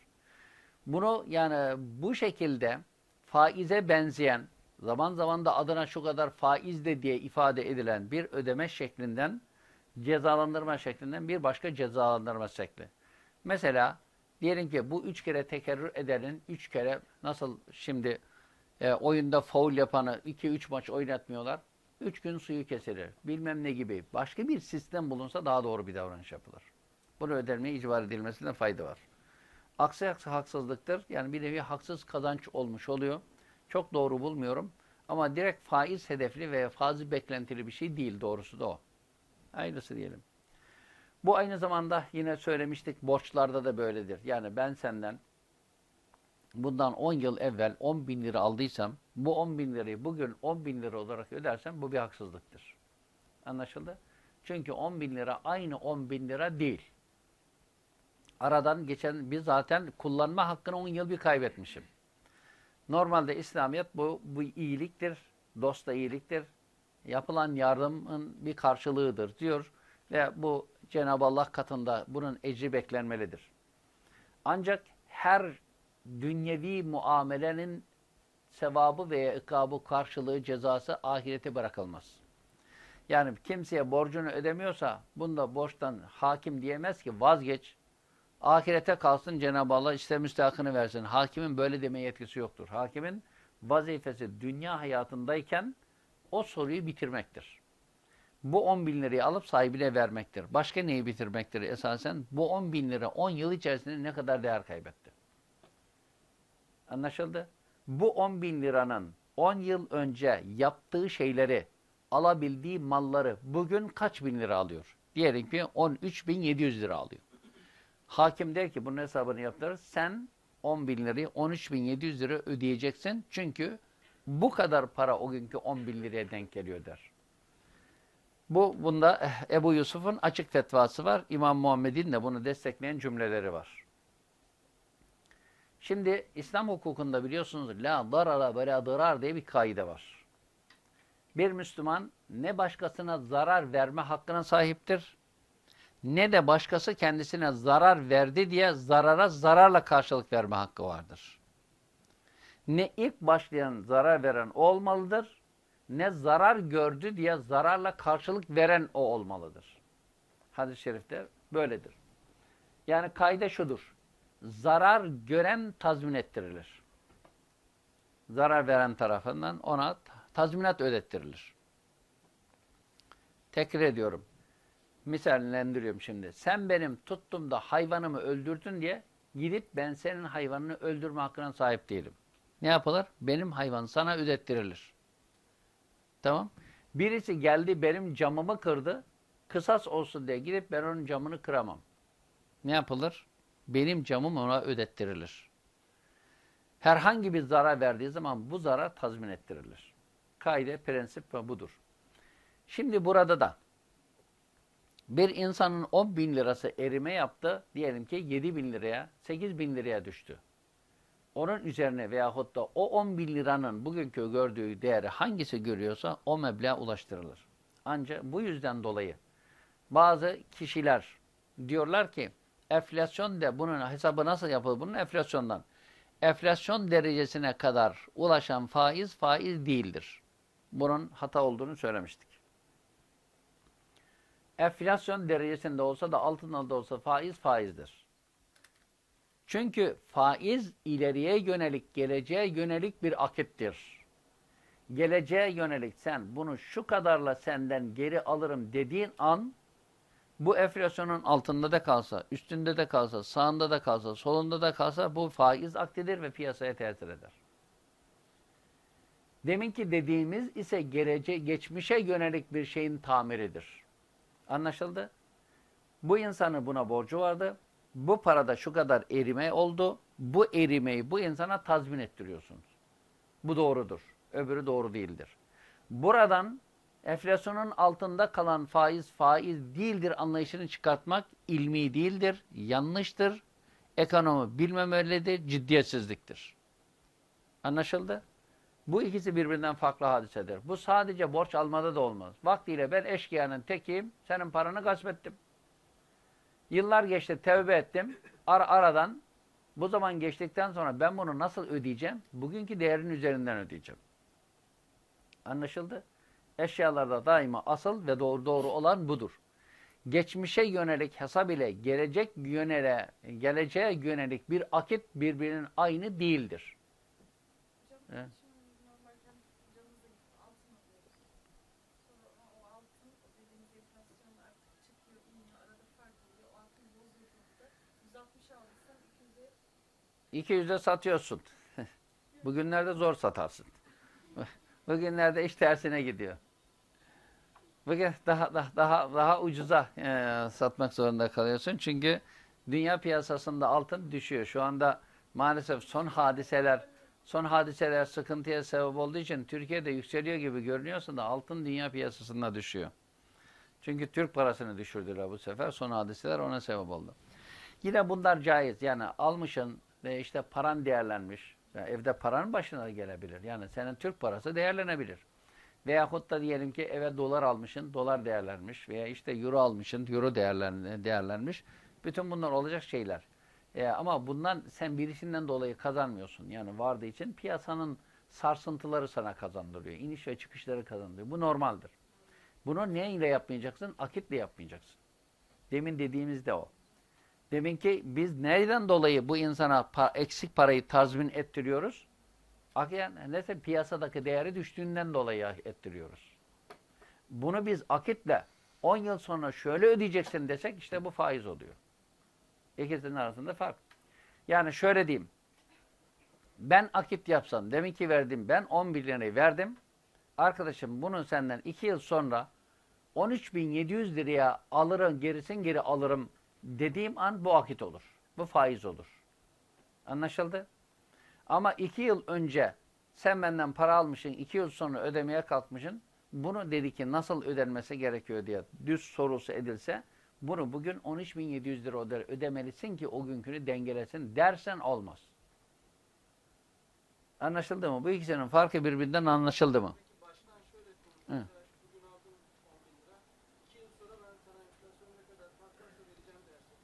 Bunu yani bu şekilde faize benzeyen zaman zaman da adına şu kadar faiz de diye ifade edilen bir ödeme şeklinden cezalandırma şeklinden bir başka cezalandırma şekli. Mesela diyelim ki bu üç kere tekerrür edenin üç kere nasıl şimdi e, oyunda faul yapanı iki üç maç oynatmıyorlar. Üç gün suyu kesilir. Bilmem ne gibi. Başka bir sistem bulunsa daha doğru bir davranış yapılır. Bunu ödenmeye icbar edilmesinde fayda var. Aksi haksızlıktır. Yani bir nevi haksız kazanç olmuş oluyor. Çok doğru bulmuyorum. Ama direkt faiz hedefli veya faiz beklentili bir şey değil. Doğrusu da o. Aynısı diyelim. Bu aynı zamanda yine söylemiştik borçlarda da böyledir. Yani ben senden bundan 10 yıl evvel 10 bin lira aldıysam bu 10 bin lirayı bugün 10 bin lira olarak ödersem bu bir haksızlıktır. Anlaşıldı? Çünkü 10 bin lira aynı 10 bin lira değil. Aradan geçen bir zaten kullanma hakkını 10 yıl bir kaybetmişim. Normalde İslamiyet bu, bu iyiliktir, dosta iyiliktir. Yapılan yardımın bir karşılığıdır diyor. Ve bu Cenab-ı Allah katında bunun ecri beklenmelidir. Ancak her dünyevi muamelenin sevabı veya ikabı karşılığı cezası ahirete bırakılmaz. Yani kimseye borcunu ödemiyorsa bunda borçtan hakim diyemez ki vazgeç. Ahirete kalsın Cenab-ı Allah işte müstahakını versin. Hakimin böyle deme yetkisi yoktur. Hakimin vazifesi dünya hayatındayken o soruyu bitirmektir. Bu 10 bin lirayı alıp sahibine vermektir. Başka neyi bitirmektir esasen? Bu 10 bin lira 10 yıl içerisinde ne kadar değer kaybetti? Anlaşıldı? Bu 10 bin liranın 10 yıl önce yaptığı şeyleri, alabildiği malları bugün kaç bin lira alıyor? Diyelim ki 13.700 lira alıyor. Hakim der ki bunun hesabını yaptırır. Sen 10 bin lirayı 13.700 lira ödeyeceksin. Çünkü bu kadar para o günkü 10 bin liraya denk geliyor der. Bu bunda eh, Ebu Yusuf'un açık fetvası var. İmam Muhammed'in de bunu destekleyen cümleleri var. Şimdi İslam hukukunda biliyorsunuz la darara ve la darar diye bir kaide var. Bir Müslüman ne başkasına zarar verme hakkına sahiptir ne de başkası kendisine zarar verdi diye zarara zararla karşılık verme hakkı vardır. Ne ilk başlayan zarar veren o olmalıdır, ne zarar gördü diye zararla karşılık veren o olmalıdır. Hadis-i şerifte böyledir. Yani kaide şudur. Zarar gören tazmin ettirilir. Zarar veren tarafından ona tazminat ödettirilir. Tekrar ediyorum misallendiriyorum şimdi. Sen benim tuttum da hayvanımı öldürdün diye gidip ben senin hayvanını öldürme hakkına sahip değilim. Ne yapılır? Benim hayvan sana ödettirilir. Tamam. Birisi geldi benim camımı kırdı. Kısas olsun diye gidip ben onun camını kıramam. Ne yapılır? Benim camım ona ödettirilir. Herhangi bir zarar verdiği zaman bu zarar tazmin ettirilir. Kaide, prensip budur. Şimdi burada da bir insanın 10 bin lirası erime yaptı. Diyelim ki 7 bin liraya, 8 bin liraya düştü. Onun üzerine veyahut da o 10 bin liranın bugünkü gördüğü değeri hangisi görüyorsa o meblağ ulaştırılır. Ancak bu yüzden dolayı bazı kişiler diyorlar ki enflasyon de bunun hesabı nasıl yapılır? Bunun enflasyondan. Enflasyon derecesine kadar ulaşan faiz faiz değildir. Bunun hata olduğunu söylemiştik. Enflasyon derecesinde olsa da altında da olsa faiz faizdir. Çünkü faiz ileriye yönelik, geleceğe yönelik bir akittir. Geleceğe yönelik sen bunu şu kadarla senden geri alırım dediğin an bu enflasyonun altında da kalsa, üstünde de kalsa, sağında da kalsa, solunda da kalsa bu faiz aktidir ve piyasaya tesir eder. Deminki dediğimiz ise gelece, geçmişe yönelik bir şeyin tamiridir. Anlaşıldı? Bu insanın buna borcu vardı. Bu parada şu kadar erime oldu. Bu erimeyi bu insana tazmin ettiriyorsunuz. Bu doğrudur. Öbürü doğru değildir. Buradan enflasyonun altında kalan faiz faiz değildir anlayışını çıkartmak ilmi değildir, yanlıştır. Ekonomi bilmemelidir, ciddiyetsizliktir. Anlaşıldı? Bu ikisi birbirinden farklı hadisedir. Bu sadece borç almada da olmaz. Vaktiyle ben eşkıyanın tekiyim, senin paranı gasp ettim. Yıllar geçti, tevbe ettim. Ar aradan bu zaman geçtikten sonra ben bunu nasıl ödeyeceğim? Bugünkü değerin üzerinden ödeyeceğim. Anlaşıldı? Eşyalarda daima asıl ve doğru doğru olan budur. Geçmişe yönelik hesap ile gelecek yönele, geleceğe yönelik bir akit birbirinin aynı değildir. Hocam Evet. şimdi normalken canınıza gidip altın alıyoruz. Sonra ama o altın o dediğimiz enflasyon artık çıkıyor, iniyor, arada fark oluyor. O altın bozuyor çok da. 160 aldıysan 200'e 200'e satıyorsun. Bugünlerde zor satarsın. Bugünlerde iş tersine gidiyor. Bugün daha daha daha, daha ucuza e, satmak zorunda kalıyorsun. Çünkü dünya piyasasında altın düşüyor. Şu anda maalesef son hadiseler son hadiseler sıkıntıya sebep olduğu için Türkiye'de yükseliyor gibi görünüyorsa da altın dünya piyasasında düşüyor. Çünkü Türk parasını düşürdüler bu sefer. Son hadiseler ona sebep oldu. Yine bunlar caiz. Yani almışın ve işte paran değerlenmiş. Yani evde paranın başına gelebilir. Yani senin Türk parası değerlenebilir. Veyahut da diyelim ki eve dolar almışın, dolar değerlenmiş. Veya işte euro almışın, euro değerlen, değerlenmiş. Bütün bunlar olacak şeyler. E, ama bundan sen birisinden dolayı kazanmıyorsun. Yani vardığı için piyasanın sarsıntıları sana kazandırıyor. İniş ve çıkışları kazandırıyor. Bu normaldir. Bunu neyle yapmayacaksın? Akitle yapmayacaksın. Demin dediğimiz de o. Demin ki biz nereden dolayı bu insana pa eksik parayı tazmin ettiriyoruz? Yani neyse piyasadaki değeri düştüğünden dolayı ettiriyoruz. Bunu biz akitle 10 yıl sonra şöyle ödeyeceksin desek işte bu faiz oluyor. İkisinin arasında fark. Yani şöyle diyeyim. Ben akit yapsam, demin ki verdim ben 11 lirayı verdim. Arkadaşım bunu senden 2 yıl sonra 13.700 liraya alırım, gerisin geri alırım dediğim an bu akit olur. Bu faiz olur. Anlaşıldı? Ama iki yıl önce sen benden para almışsın, iki yıl sonra ödemeye kalkmışsın. Bunu dedi ki nasıl ödenmesi gerekiyor diye düz sorusu edilse bunu bugün 13.700 lira ödemelisin ki o günkünü dengelesin dersen olmaz. Anlaşıldı mı? Bu ikisinin farkı birbirinden anlaşıldı mı? Peki baştan şöyle konuşalım. Hı. Ben bugün aldım 10 bin lira. 2 yıl sonra ben sana enflasyon ne kadar fark varsa vereceğim dersin.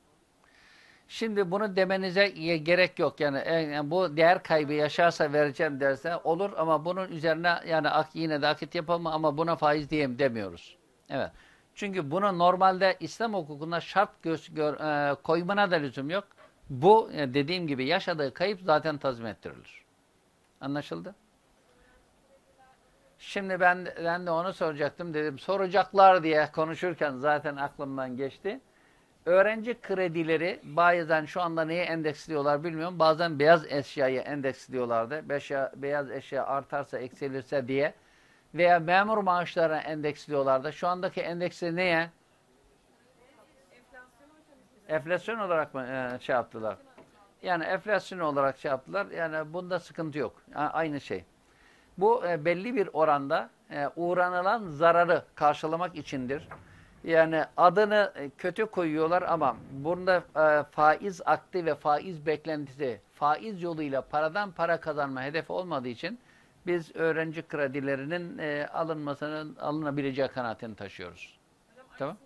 Şimdi bunu demenize gerek yok. Yani, e, yani bu değer kaybı yaşarsa vereceğim derse olur ama bunun üzerine yani ak, yine de akit yapalım ama buna faiz diyeyim demiyoruz. Evet. Çünkü bunu normalde İslam hukukunda şart göz, gör, e, koymana da lüzum yok. Bu e, dediğim gibi yaşadığı kayıp zaten tazmin ettirilir. Anlaşıldı? Şimdi ben, ben de onu soracaktım dedim. Soracaklar diye konuşurken zaten aklımdan geçti. Öğrenci kredileri bazen şu anda neye endeksliyorlar bilmiyorum. Bazen beyaz eşyayı endeksliyorlardı. Beşya, beyaz eşya artarsa eksilirse diye. Veya memur maaşlarına endeksliyorlardı. Şu andaki endeksi neye? enflasyon olarak mı e, şey yaptılar? Yani enflasyon olarak şey yaptılar. Yani bunda sıkıntı yok. Aynı şey. Bu e, belli bir oranda e, uğranılan zararı karşılamak içindir. Yani adını e, kötü koyuyorlar ama bunda e, faiz akdi ve faiz beklentisi, faiz yoluyla paradan para kazanma hedefi olmadığı için biz öğrenci kredilerinin e, alınmasının alınabileceği kanaatini taşıyoruz. Hocam, tamam.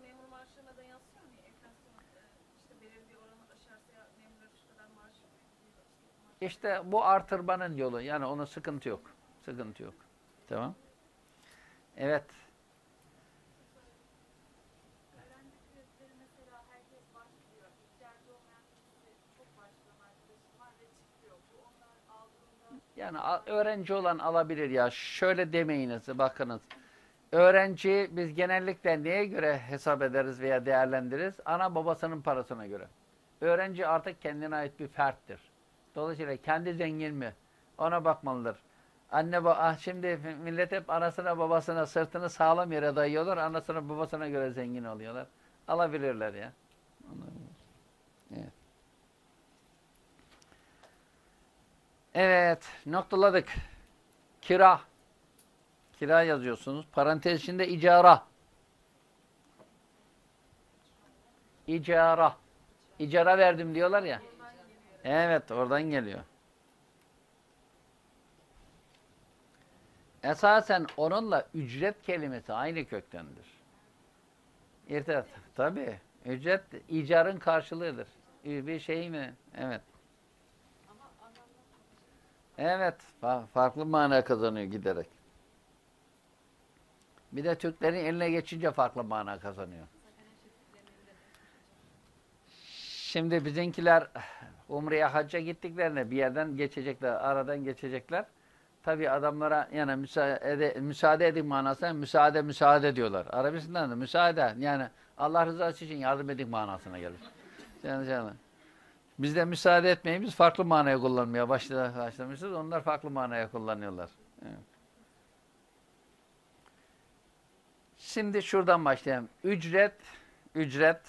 İşte bu artırmanın yolu. Yani ona sıkıntı yok. Sıkıntı yok. Tamam. Evet. Yani öğrenci olan alabilir ya. Şöyle demeyiniz. Bakınız. Öğrenci biz genellikle neye göre hesap ederiz veya değerlendiririz? Ana babasının parasına göre. Öğrenci artık kendine ait bir ferttir. Dolayısıyla kendi zengin mi? Ona bakmalıdır. Anne ba ah şimdi millet hep anasına babasına sırtını sağlam yere dayıyorlar. Anasına babasına göre zengin oluyorlar. Alabilirler ya. Evet. Evet, noktaladık. Kira. Kira yazıyorsunuz. Parantez içinde icara. İcara. İcara verdim diyorlar ya. Evet, oradan geliyor. Esasen onunla ücret kelimesi aynı köktendir. İrtibat. Tabii. Ücret icarın karşılığıdır. Bir şey mi? Evet. Evet, fa- farklı mana kazanıyor giderek. Bir de Türklerin eline geçince farklı mana kazanıyor. Şimdi bizimkiler Umre'ye hacca gittiklerine bir yerden geçecekler, aradan geçecekler. Tabi adamlara yani müsaade, müsaade edin manasına müsaade müsaade diyorlar. Arabistan'da da müsaade yani Allah rızası için yardım edin manasına gelir. Yani, yani. Biz de müsaade etmeyin. Biz farklı manaya kullanmaya başla- başlamışız. Onlar farklı manaya kullanıyorlar. Evet. Şimdi şuradan başlayalım. Ücret, ücret.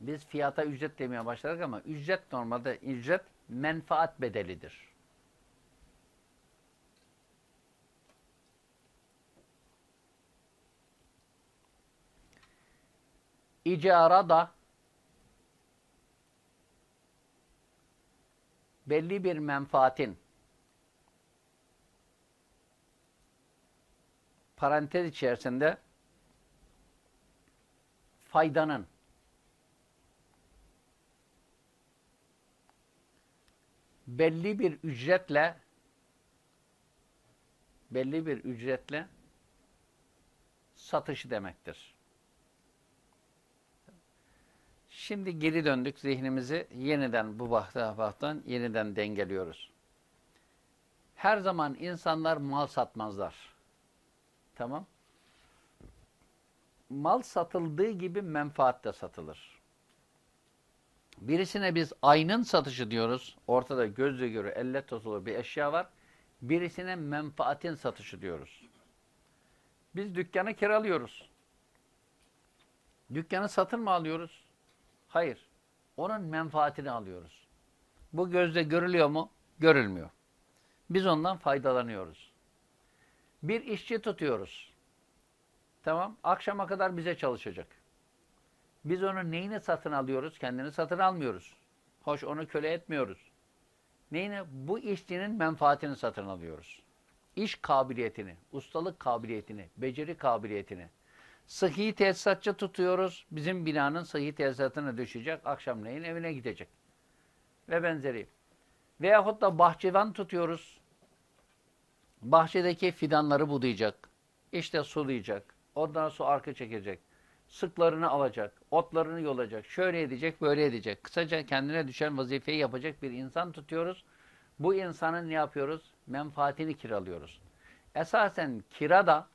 Biz fiyata ücret demeye başladık ama ücret normalde ücret menfaat bedelidir. İcara da belli bir menfaatin parantez içerisinde faydanın belli bir ücretle belli bir ücretle satışı demektir. Şimdi geri döndük zihnimizi yeniden bu bahtan yeniden dengeliyoruz. Her zaman insanlar mal satmazlar. Tamam. Mal satıldığı gibi menfaat de satılır. Birisine biz aynın satışı diyoruz. Ortada gözle göre elle tutulur bir eşya var. Birisine menfaatin satışı diyoruz. Biz dükkanı kiralıyoruz. Dükkanı satın mı alıyoruz? Hayır. Onun menfaatini alıyoruz. Bu gözle görülüyor mu? Görülmüyor. Biz ondan faydalanıyoruz. Bir işçi tutuyoruz. Tamam. Akşama kadar bize çalışacak. Biz onun neyini satın alıyoruz? Kendini satın almıyoruz. Hoş onu köle etmiyoruz. Neyini? Bu işçinin menfaatini satın alıyoruz. İş kabiliyetini, ustalık kabiliyetini, beceri kabiliyetini. Sıhhi tesisatçı tutuyoruz. Bizim binanın sıhhi tesisatına düşecek. Akşamleyin evine gidecek. Ve benzeri. Veyahut da bahçıvan tutuyoruz. Bahçedeki fidanları budayacak. İşte sulayacak. Ondan su arka çekecek. Sıklarını alacak. Otlarını yolacak. Şöyle edecek, böyle edecek. Kısaca kendine düşen vazifeyi yapacak bir insan tutuyoruz. Bu insanın ne yapıyoruz? Menfaatini kiralıyoruz. Esasen kira da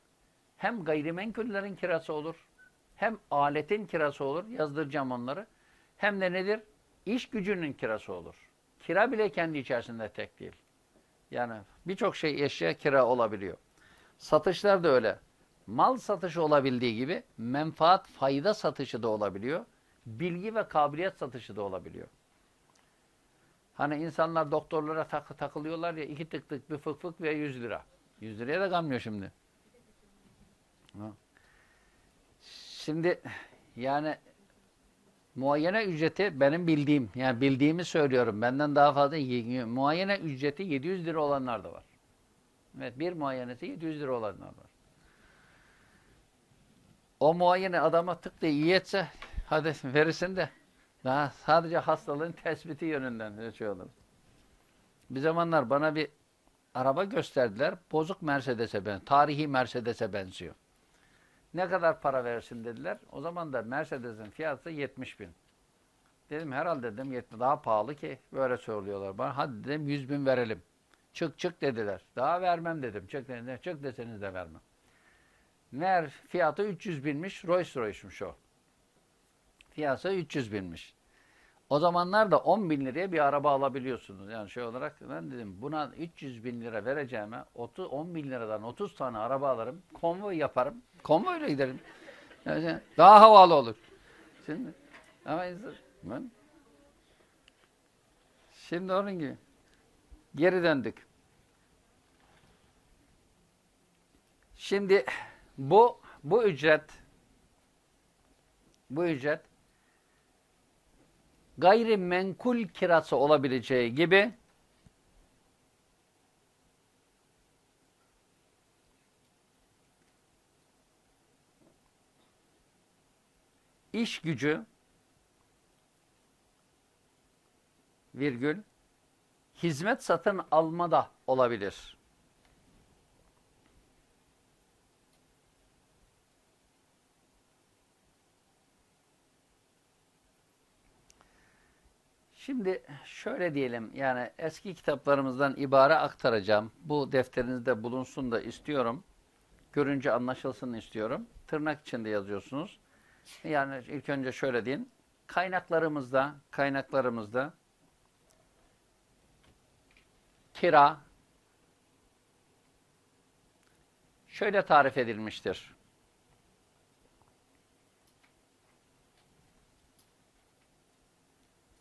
hem gayrimenkullerin kirası olur, hem aletin kirası olur, yazdıracağım onları. Hem de nedir? İş gücünün kirası olur. Kira bile kendi içerisinde tek değil. Yani birçok şey eşya kira olabiliyor. Satışlar da öyle. Mal satışı olabildiği gibi menfaat, fayda satışı da olabiliyor. Bilgi ve kabiliyet satışı da olabiliyor. Hani insanlar doktorlara tak takılıyorlar ya iki tık tık bir fık fık ve 100 lira. 100 liraya da kalmıyor şimdi. Şimdi yani muayene ücreti benim bildiğim, yani bildiğimi söylüyorum. Benden daha fazla muayene ücreti 700 lira olanlar da var. Evet, bir muayenesi 700 lira olanlar var. O muayene adama tık da iyi etse hadi verirsin de Daha sadece hastalığın tespiti yönünden şey olur. Bir zamanlar bana bir araba gösterdiler. Bozuk Mercedes'e ben, tarihi Mercedes'e benziyor. Ne kadar para versin dediler. O zaman da Mercedes'in fiyatı 70 bin. Dedim herhalde dedim 70 daha pahalı ki böyle söylüyorlar bana. Hadi dedim 100 bin verelim. Çık çık dediler. Daha vermem dedim. Çık dediler. Çık deseniz de vermem. Meğer fiyatı 300 binmiş. Rolls Royce'muş o. Fiyatı 300 binmiş. O zamanlar da 10 bin liraya bir araba alabiliyorsunuz. Yani şey olarak ben dedim buna 300 bin lira vereceğime 30, 10 bin liradan 30 tane araba alırım. Konvoy yaparım. Konvoyla giderim. Yani daha havalı olur. Şimdi ama ben Şimdi onun gibi. Geri döndük. Şimdi bu bu ücret bu ücret gayrimenkul kirası olabileceği gibi iş gücü virgül hizmet satın alma da olabilir. Şimdi şöyle diyelim yani eski kitaplarımızdan ibare aktaracağım. Bu defterinizde bulunsun da istiyorum. Görünce anlaşılsın istiyorum. Tırnak içinde yazıyorsunuz. Yani ilk önce şöyle deyin. Kaynaklarımızda, kaynaklarımızda kira şöyle tarif edilmiştir.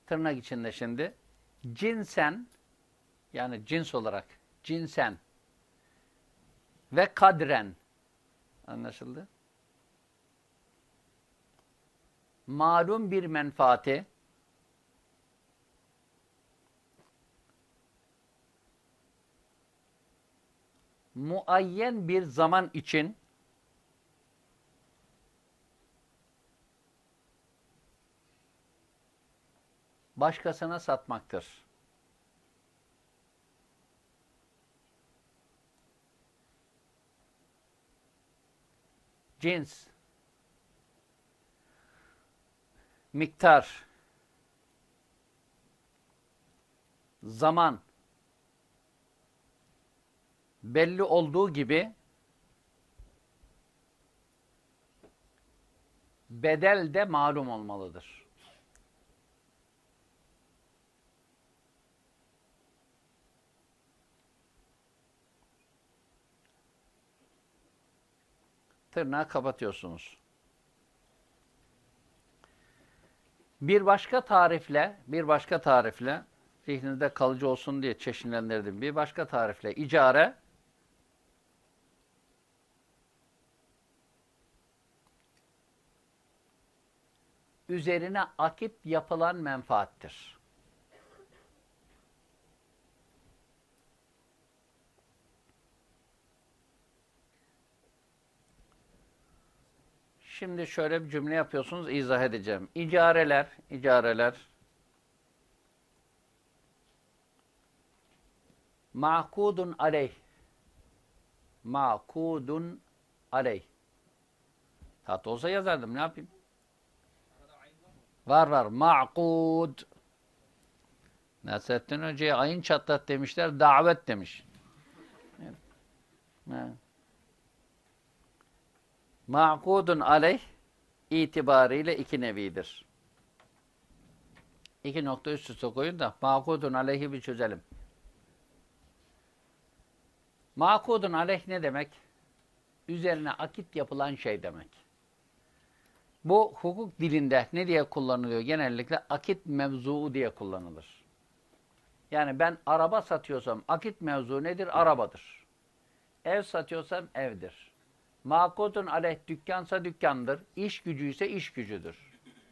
Tırnak içinde şimdi cinsen yani cins olarak cinsen ve kadren anlaşıldı? Malum bir menfaati muayyen bir zaman için başkasına satmaktır. Cins miktar zaman belli olduğu gibi bedel de malum olmalıdır. Tırnağı kapatıyorsunuz. Bir başka tarifle, bir başka tarifle zihninizde kalıcı olsun diye çeşitlendirdim. Bir başka tarifle icare üzerine akip yapılan menfaattir. Şimdi şöyle bir cümle yapıyorsunuz, izah edeceğim. İcareler, icareler makudun aleyh makudun aleyh Tat olsa yazardım, ne yapayım? Var var. Ma'kud. Nasrettin Hoca'ya ayın çatlat demişler. Davet demiş. Ma'kudun aleyh itibariyle iki nevidir. İki nokta üst üste koyun da ma'kudun aleyhi bir çözelim. Ma'kudun aleyh ne demek? Üzerine akit yapılan şey demek. Bu hukuk dilinde ne diye kullanılıyor? Genellikle akit mevzuu diye kullanılır. Yani ben araba satıyorsam akit mevzu nedir? Arabadır. Ev satıyorsam evdir. Makudun aleyh dükkansa dükkandır. İş gücü ise iş gücüdür.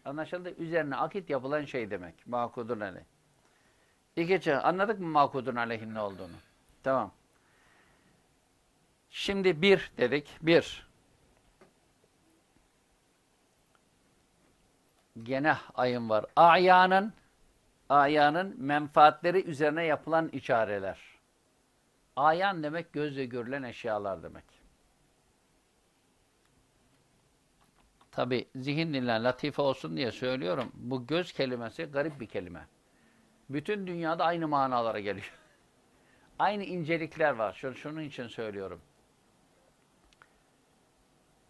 Anlaşıldı? Üzerine akit yapılan şey demek. Makudun aleyh. İki Anladık mı makudun aleyhin ne olduğunu? Tamam. Şimdi bir dedik. Bir. gene ayın var. Ayanın ayanın menfaatleri üzerine yapılan içareler. Ayan demek gözle görülen eşyalar demek. Tabi zihin dinlen latife olsun diye söylüyorum. Bu göz kelimesi garip bir kelime. Bütün dünyada aynı manalara geliyor. Aynı incelikler var. Şun- Şunun için söylüyorum.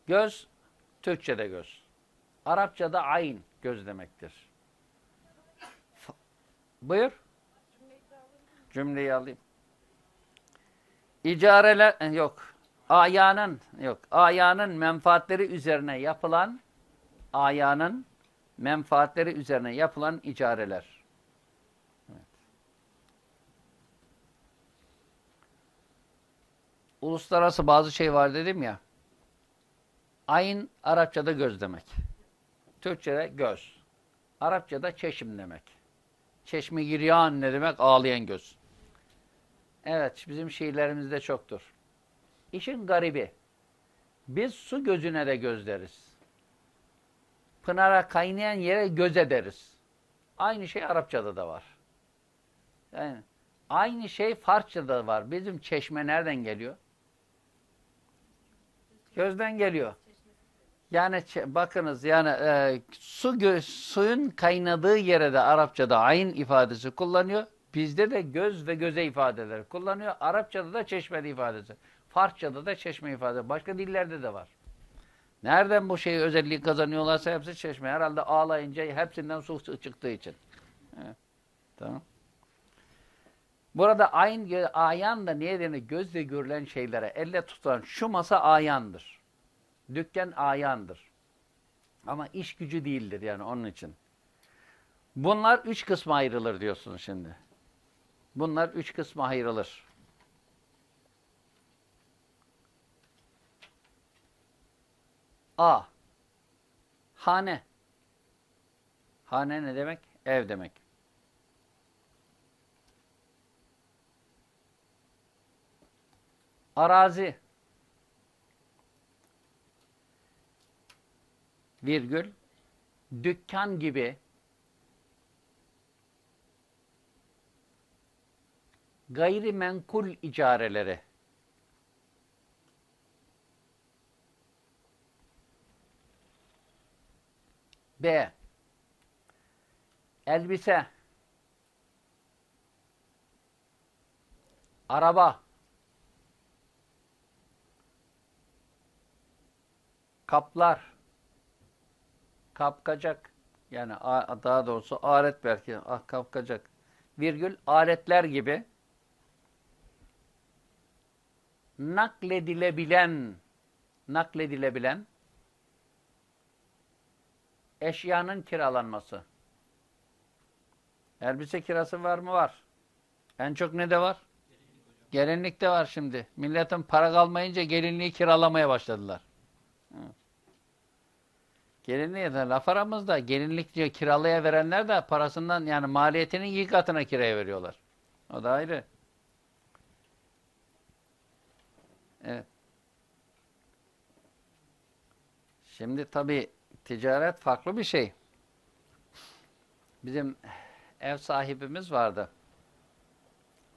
Göz, Türkçe'de göz. Arapçada ayn göz demektir. Buyur. Cümleyi alayım. İcareler eh, yok. Ayanın yok. Ayanın menfaatleri üzerine yapılan ayanın menfaatleri üzerine yapılan icareler. Evet. Uluslararası bazı şey var dedim ya. Ayn Arapçada göz demek. Türkçe'de göz. Arapçada çeşim demek. Çeşme giryan ne demek? Ağlayan göz. Evet, bizim şiirlerimizde çoktur. İşin garibi. Biz su gözüne de göz deriz. Pınara kaynayan yere göz ederiz. Aynı şey Arapçada da var. Yani aynı şey Farsçada da var. Bizim çeşme nereden geliyor? Gözden geliyor. Yani bakınız yani e, su gö- suyun kaynadığı yere de Arapçada ayn ifadesi kullanıyor. Bizde de göz ve göze ifadeleri kullanıyor. Arapçada da çeşme ifadesi. Farsçada da çeşme ifadesi. Başka dillerde de var. Nereden bu şeyi özelliği kazanıyorlarsa hepsi çeşme. Herhalde ağlayınca hepsinden su çıktığı için. Evet. Tamam. Burada ayn, ayan da niye denir? Gözle görülen şeylere, elle tutulan şu masa ayandır. Dükkan ayandır. Ama iş gücü değildir yani onun için. Bunlar üç kısma ayrılır diyorsun şimdi. Bunlar üç kısma ayrılır. A. Hane. Hane ne demek? Ev demek. Arazi. Virgül. Dükkan gibi. Gayrimenkul icareleri. B. Elbise. Araba. Kaplar. Kapkacak. Yani daha doğrusu alet belki. Ah kapkacak. Virgül aletler gibi nakledilebilen nakledilebilen eşyanın kiralanması. Elbise kirası var mı? Var. En çok ne de var? Gelinlik de var şimdi. Milletin para kalmayınca gelinliği kiralamaya başladılar. Hı. Gelinliğe de laf aramızda gelinlik diyor kiralaya verenler de parasından yani maliyetinin iki katına kiraya veriyorlar. O da ayrı. Evet. Şimdi tabii ticaret farklı bir şey. Bizim ev sahibimiz vardı.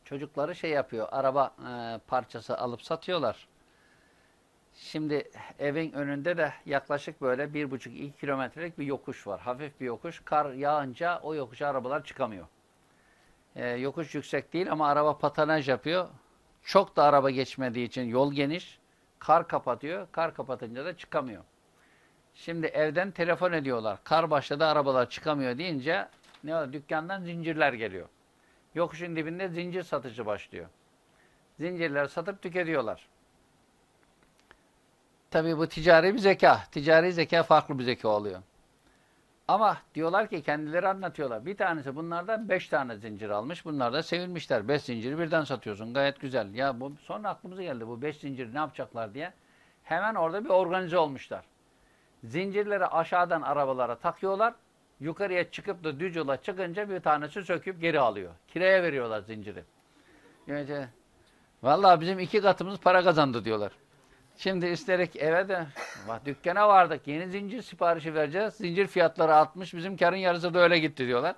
Çocukları şey yapıyor, araba e, parçası alıp satıyorlar. Şimdi evin önünde de yaklaşık böyle bir buçuk iki kilometrelik bir yokuş var. Hafif bir yokuş. Kar yağınca o yokuşa arabalar çıkamıyor. E, yokuş yüksek değil ama araba patinaj yapıyor. Çok da araba geçmediği için yol geniş. Kar kapatıyor. Kar kapatınca da çıkamıyor. Şimdi evden telefon ediyorlar. Kar başladı arabalar çıkamıyor deyince ne oluyor? Dükkandan zincirler geliyor. Yokuşun dibinde zincir satıcı başlıyor. Zincirleri satıp tüketiyorlar. Tabii bu ticari bir zeka. Ticari zeka farklı bir zeka oluyor. Ama diyorlar ki kendileri anlatıyorlar. Bir tanesi bunlardan beş tane zincir almış. Bunlar da sevinmişler. Beş zinciri birden satıyorsun. Gayet güzel. Ya bu sonra aklımıza geldi bu beş zinciri ne yapacaklar diye. Hemen orada bir organize olmuşlar. Zincirleri aşağıdan arabalara takıyorlar. Yukarıya çıkıp da düz yola çıkınca bir tanesi söküp geri alıyor. Kiraya veriyorlar zinciri. Yani, vallahi bizim iki katımız para kazandı diyorlar. Şimdi üstelik eve de dükkana vardık. Yeni zincir siparişi vereceğiz. Zincir fiyatları artmış. Bizim karın yarısı da öyle gitti diyorlar.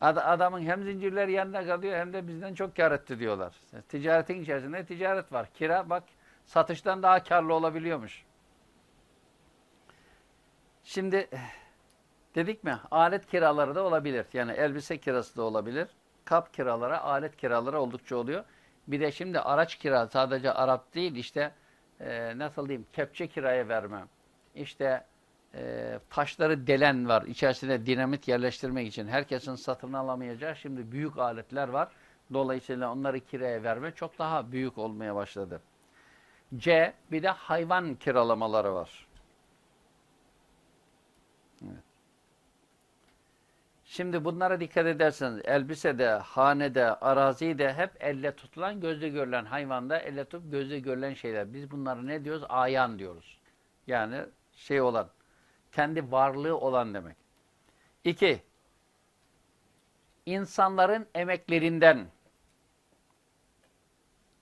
Ad- adamın hem zincirler yanında kalıyor hem de bizden çok kar etti diyorlar. Ticaretin içerisinde ticaret var. Kira bak satıştan daha karlı olabiliyormuş. Şimdi dedik mi alet kiraları da olabilir. Yani elbise kirası da olabilir. Kap kiraları, alet kiraları oldukça oluyor. Bir de şimdi araç kira sadece Arap değil işte e, nasıl diyeyim kepçe kiraya verme. İşte e, taşları delen var. İçerisine dinamit yerleştirmek için herkesin satın alamayacağı şimdi büyük aletler var. Dolayısıyla onları kiraya verme çok daha büyük olmaya başladı. C. Bir de hayvan kiralamaları var. Şimdi bunlara dikkat ederseniz elbisede, hanede, arazide hep elle tutulan, gözle görülen hayvanda elle tutup gözle görülen şeyler. Biz bunları ne diyoruz? Ayan diyoruz. Yani şey olan, kendi varlığı olan demek. İki, insanların emeklerinden,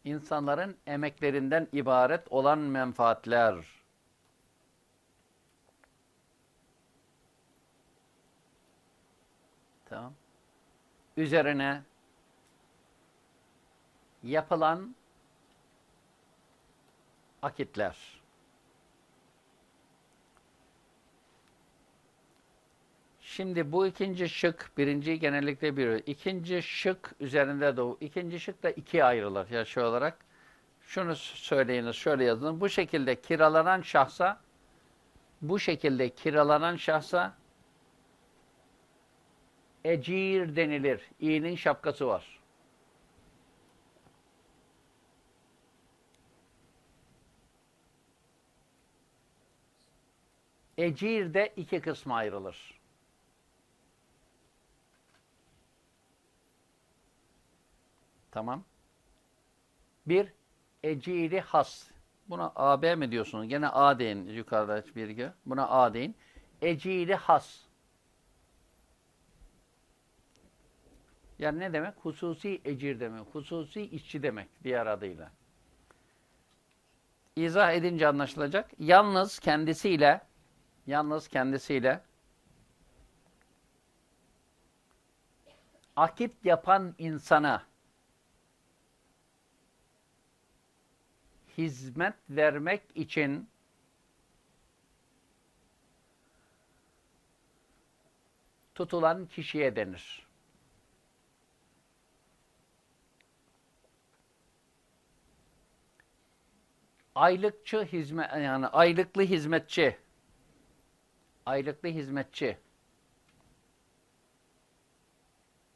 insanların emeklerinden ibaret olan menfaatler. Tamam. Üzerine yapılan akitler. Şimdi bu ikinci şık, birinci genellikle bir. İkinci şık üzerinde doğu. İkinci şık da ikiye ayrılır yaşı olarak. Şunu söyleyiniz, şöyle yazın. Bu şekilde kiralanan şahsa, bu şekilde kiralanan şahsa ecir denilir. İyinin şapkası var. Ecir de iki kısma ayrılır. Tamam. Bir, eciri has. Buna AB mi diyorsunuz? Gene A deyin yukarıda bir Buna A deyin. Eciri has. Yani ne demek? Hususi ecir demek. Hususi işçi demek diğer adıyla. İzah edince anlaşılacak. Yalnız kendisiyle yalnız kendisiyle akit yapan insana hizmet vermek için tutulan kişiye denir. Aylıkçı hizmet yani aylıklı hizmetçi. Aylıklı hizmetçi.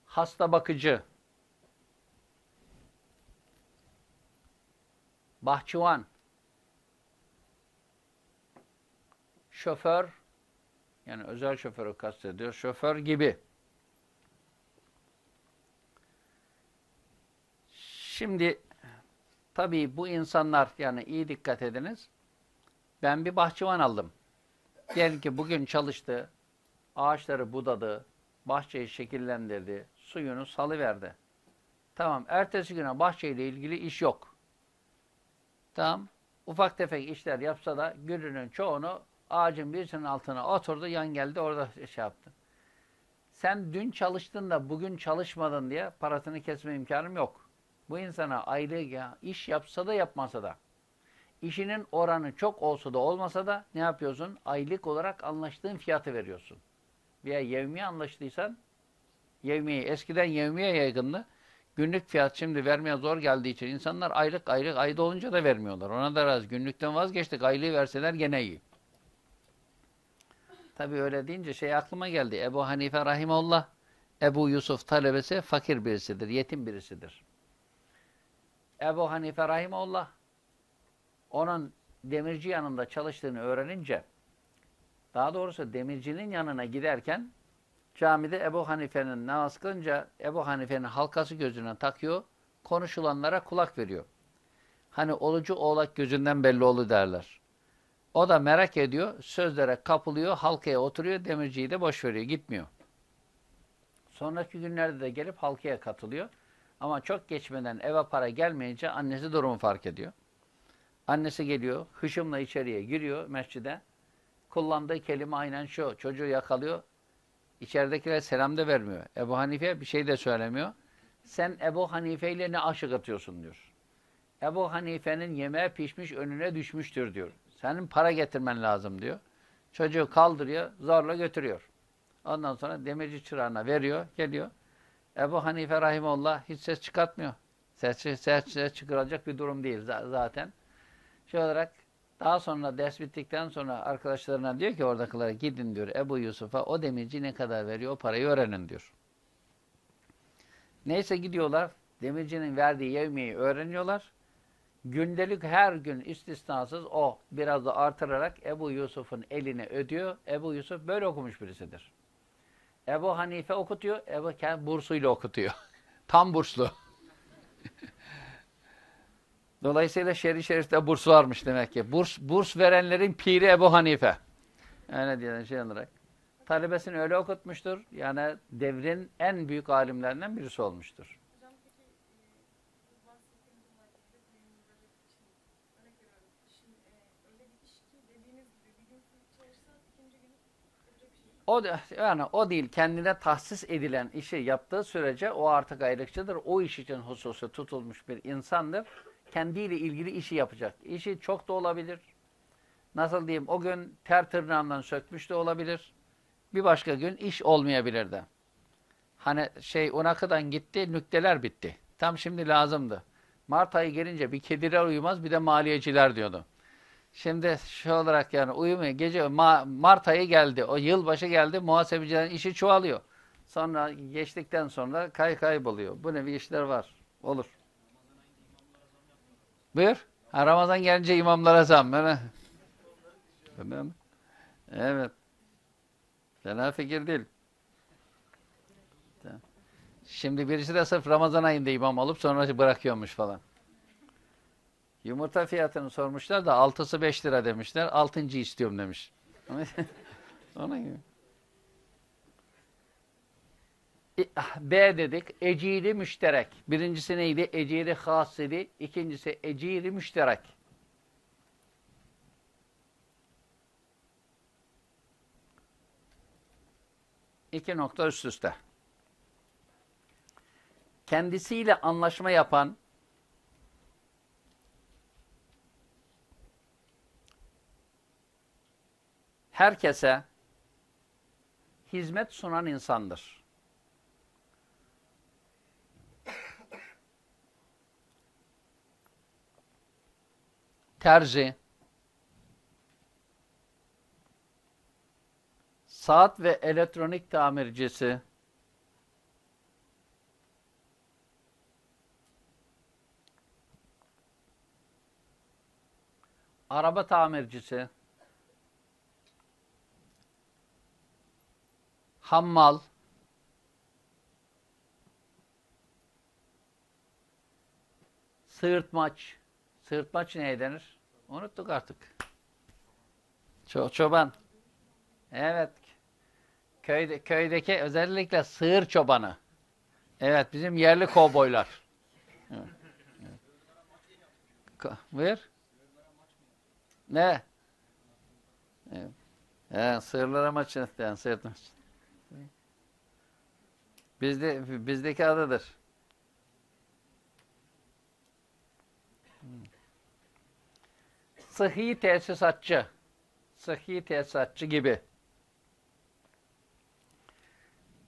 Hasta bakıcı. Bahçıvan. Şoför. Yani özel şoförü kastediyor. Şoför gibi. Şimdi Tabii bu insanlar yani iyi dikkat ediniz. Ben bir bahçıvan aldım. Diyelim ki bugün çalıştı, ağaçları budadı, bahçeyi şekillendirdi, suyunu salıverdi. Tamam, ertesi güne bahçeyle ilgili iş yok. Tamam, ufak tefek işler yapsa da gününün çoğunu ağacın birisinin altına oturdu, yan geldi orada şey yaptı. Sen dün çalıştın da bugün çalışmadın diye parasını kesme imkanım yok. Bu insana ayrı ya, iş yapsa da yapmasa da, işinin oranı çok olsa da olmasa da ne yapıyorsun? Aylık olarak anlaştığın fiyatı veriyorsun. Veya yevmiye anlaştıysan, yevmiye, eskiden yevmiye yaygındı. Günlük fiyat şimdi vermeye zor geldiği için insanlar aylık aylık ayda olunca da vermiyorlar. Ona da razı. Günlükten vazgeçtik. Aylığı verseler gene iyi. Tabi öyle deyince şey aklıma geldi. Ebu Hanife Rahimullah, Ebu Yusuf talebesi fakir birisidir, yetim birisidir. Ebu Hanife Rahimullah onun demirci yanında çalıştığını öğrenince daha doğrusu demircinin yanına giderken camide Ebu Hanife'nin namaz kılınca Ebu Hanife'nin halkası gözüne takıyor, konuşulanlara kulak veriyor. Hani olucu oğlak gözünden belli oldu derler. O da merak ediyor, sözlere kapılıyor, halkaya oturuyor, demirciyi de boş veriyor, gitmiyor. Sonraki günlerde de gelip halkaya katılıyor. Ama çok geçmeden eve para gelmeyince annesi durumu fark ediyor. Annesi geliyor, hışımla içeriye giriyor mescide. Kullandığı kelime aynen şu. Çocuğu yakalıyor. İçeridekilere selam da vermiyor. Ebu Hanife bir şey de söylemiyor. Sen Ebu Hanife ile ne aşık atıyorsun diyor. Ebu Hanife'nin yemeği pişmiş önüne düşmüştür diyor. Senin para getirmen lazım diyor. Çocuğu kaldırıyor, zorla götürüyor. Ondan sonra demirci çırağına veriyor, geliyor. Ebu Hanife Rahimullah hiç ses çıkartmıyor. Ses, ses, ses çıkaracak bir durum değil zaten. Şey olarak daha sonra ders bittikten sonra arkadaşlarına diyor ki oradakilara gidin diyor Ebu Yusuf'a o demirci ne kadar veriyor o parayı öğrenin diyor. Neyse gidiyorlar. Demircinin verdiği yevmiyeyi öğreniyorlar. Gündelik her gün istisnasız o biraz da artırarak Ebu Yusuf'un eline ödüyor. Ebu Yusuf böyle okumuş birisidir. Ebu Hanife okutuyor, Ebu kendi bursuyla okutuyor. Tam burslu. Dolayısıyla şer'i şerifte burs varmış demek ki. Burs, burs verenlerin piri Ebu Hanife. Öyle diyelim şey olarak. Talebesini öyle okutmuştur. Yani devrin en büyük alimlerinden birisi olmuştur. Hocam peki e, bu bahsettiğiniz olaylarda benim böyle için örnek veriyorum. İşin e, öyle bir iş ki dediğiniz gibi bir gün çalışsa ikinci gün yapacak bir şey yok. O yani o değil kendine tahsis edilen işi yaptığı sürece o artık ayrıkçıdır. O iş için hususu tutulmuş bir insandır. Kendiyle ilgili işi yapacak. İşi çok da olabilir. Nasıl diyeyim o gün ter tırnağından sökmüş de olabilir. Bir başka gün iş olmayabilir de. Hani şey unakıdan gitti nükteler bitti. Tam şimdi lazımdı. Mart ayı gelince bir kediler uyumaz bir de maliyeciler diyordu. Şimdi şu olarak yani uyumuyor. Gece Ma Mart ayı geldi. O yılbaşı geldi. Muhasebecilerin işi çoğalıyor. Sonra geçtikten sonra kay kayboluyor. Bu nevi işler var. Olur. Buyur. Ha, Ramazan gelince imamlara zam. Öyle. Evet. Fena fikir değil. Şimdi birisi de sırf Ramazan ayında imam olup sonra bırakıyormuş falan. Yumurta fiyatını sormuşlar da altısı 5 lira demişler. Altıncı istiyorum demiş. Ona gibi. İ- ah, B dedik. Eciri müşterek. Birincisi neydi? Eciri has. İkincisi eciri müşterek. İki nokta üst üste. Kendisiyle anlaşma yapan herkese hizmet sunan insandır. Terzi, saat ve elektronik tamircisi, araba tamircisi, hammal, sığırtmaç. Sığırtmaç neye denir? Unuttuk artık. Ço çoban. Evet. Köyde, köydeki özellikle sığır çobanı. Evet, bizim yerli kovboylar. Evet. Buyur. Ne? Evet. Evet, sığırlara maçı. Yani sığırt maçı. Bizde, bizdeki adıdır. Sıhhi tesisatçı. Sıhhi tesisatçı gibi.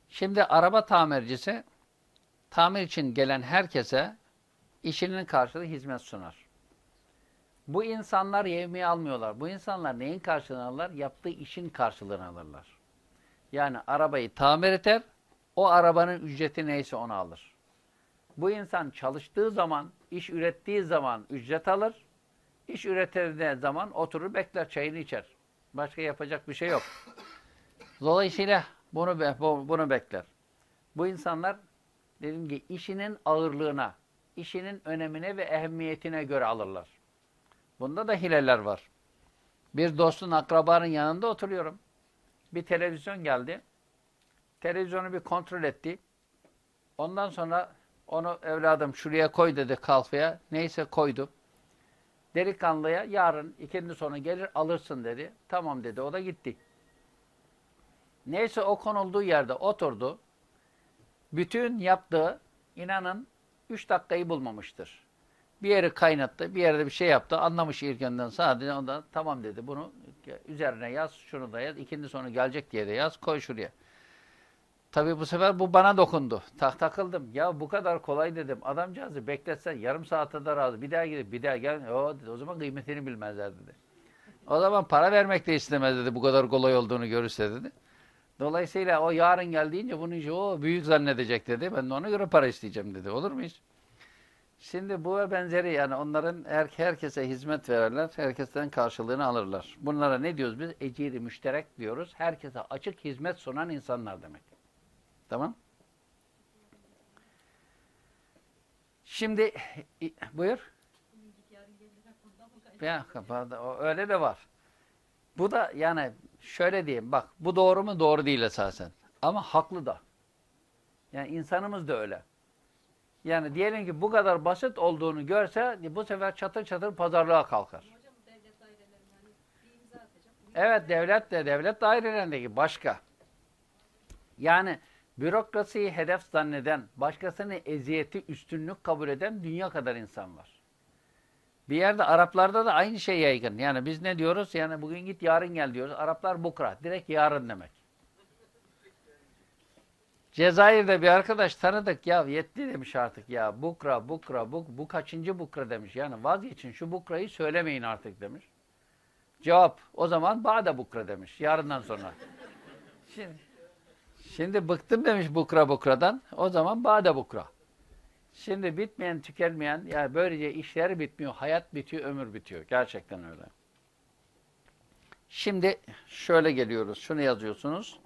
Şimdi araba tamircisi tamir için gelen herkese işinin karşılığı hizmet sunar. Bu insanlar yevmiye almıyorlar. Bu insanlar neyin karşılığını alırlar? Yaptığı işin karşılığını alırlar. Yani arabayı tamir eder, o arabanın ücreti neyse onu alır. Bu insan çalıştığı zaman, iş ürettiği zaman ücret alır. İş üretildiği zaman oturur bekler, çayını içer. Başka yapacak bir şey yok. Dolayısıyla bunu bunu bekler. Bu insanlar dedim ki işinin ağırlığına, işinin önemine ve ehemmiyetine göre alırlar. Bunda da hileler var. Bir dostun, akrabanın yanında oturuyorum. Bir televizyon geldi. Televizyonu bir kontrol etti. Ondan sonra onu evladım şuraya koy dedi kalfaya. Neyse koydu. Delikanlıya yarın ikindi sonra gelir alırsın dedi. Tamam dedi. O da gitti. Neyse o konulduğu yerde oturdu. Bütün yaptığı inanın 3 dakikayı bulmamıştır. Bir yeri kaynattı, bir yerde bir şey yaptı. Anlamış ilkenden sadece ondan tamam dedi. Bunu üzerine yaz, şunu da yaz. ikindi sonra gelecek diye de yaz, koy şuraya. Tabii bu sefer bu bana dokundu. Tak takıldım. Ya bu kadar kolay dedim. Adamcağızı bekletsen yarım saate de razı. Bir daha gidip bir daha gel. O, dedi, o zaman kıymetini bilmezler dedi. O zaman para vermek de istemez dedi. Bu kadar kolay olduğunu görürse dedi. Dolayısıyla o yarın gel deyince bunu işi o büyük zannedecek dedi. Ben de ona göre para isteyeceğim dedi. Olur mu hiç? Şimdi bu ve benzeri yani onların her, herkese hizmet verirler. Herkesten karşılığını alırlar. Bunlara ne diyoruz biz? Eciri müşterek diyoruz. Herkese açık hizmet sunan insanlar demek. Tamam? Şimdi buyur. Ya öyle de var. Bu da yani şöyle diyeyim bak bu doğru mu? Doğru değil esasen. Ama haklı da. Yani insanımız da öyle. Yani diyelim ki bu kadar basit olduğunu görse bu sefer çatır çatır pazarlığa kalkar. Evet devlet de devlet dairelerindeki başka. Yani bürokrasiyi hedef zanneden, başkasının eziyeti üstünlük kabul eden dünya kadar insan var. Bir yerde Araplarda da aynı şey yaygın. Yani biz ne diyoruz? Yani bugün git yarın gel diyoruz. Araplar bukra. Direkt yarın demek. Cezayir'de bir arkadaş tanıdık ya yetti demiş artık ya bukra bukra bu, bu kaçıncı bukra demiş. Yani vazgeçin şu bukrayı söylemeyin artık demiş. Cevap o zaman ba'da bukra demiş yarından sonra. Şimdi, şimdi bıktım demiş bukra bukradan o zaman ba'da bukra. Şimdi bitmeyen tükenmeyen yani böylece işler bitmiyor hayat bitiyor ömür bitiyor gerçekten öyle. Şimdi şöyle geliyoruz şunu yazıyorsunuz.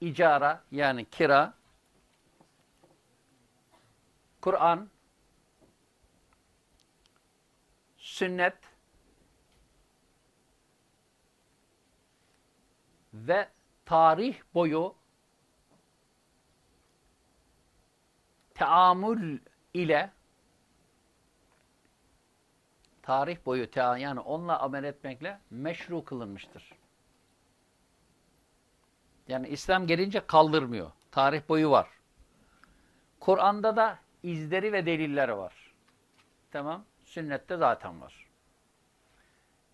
İcara yani kira Kur'an, sünnet ve tarih boyu teamül ile tarih boyu yani onunla amel etmekle meşru kılınmıştır. Yani İslam gelince kaldırmıyor. Tarih boyu var. Kur'an'da da izleri ve delilleri var. Tamam. Sünnette zaten var.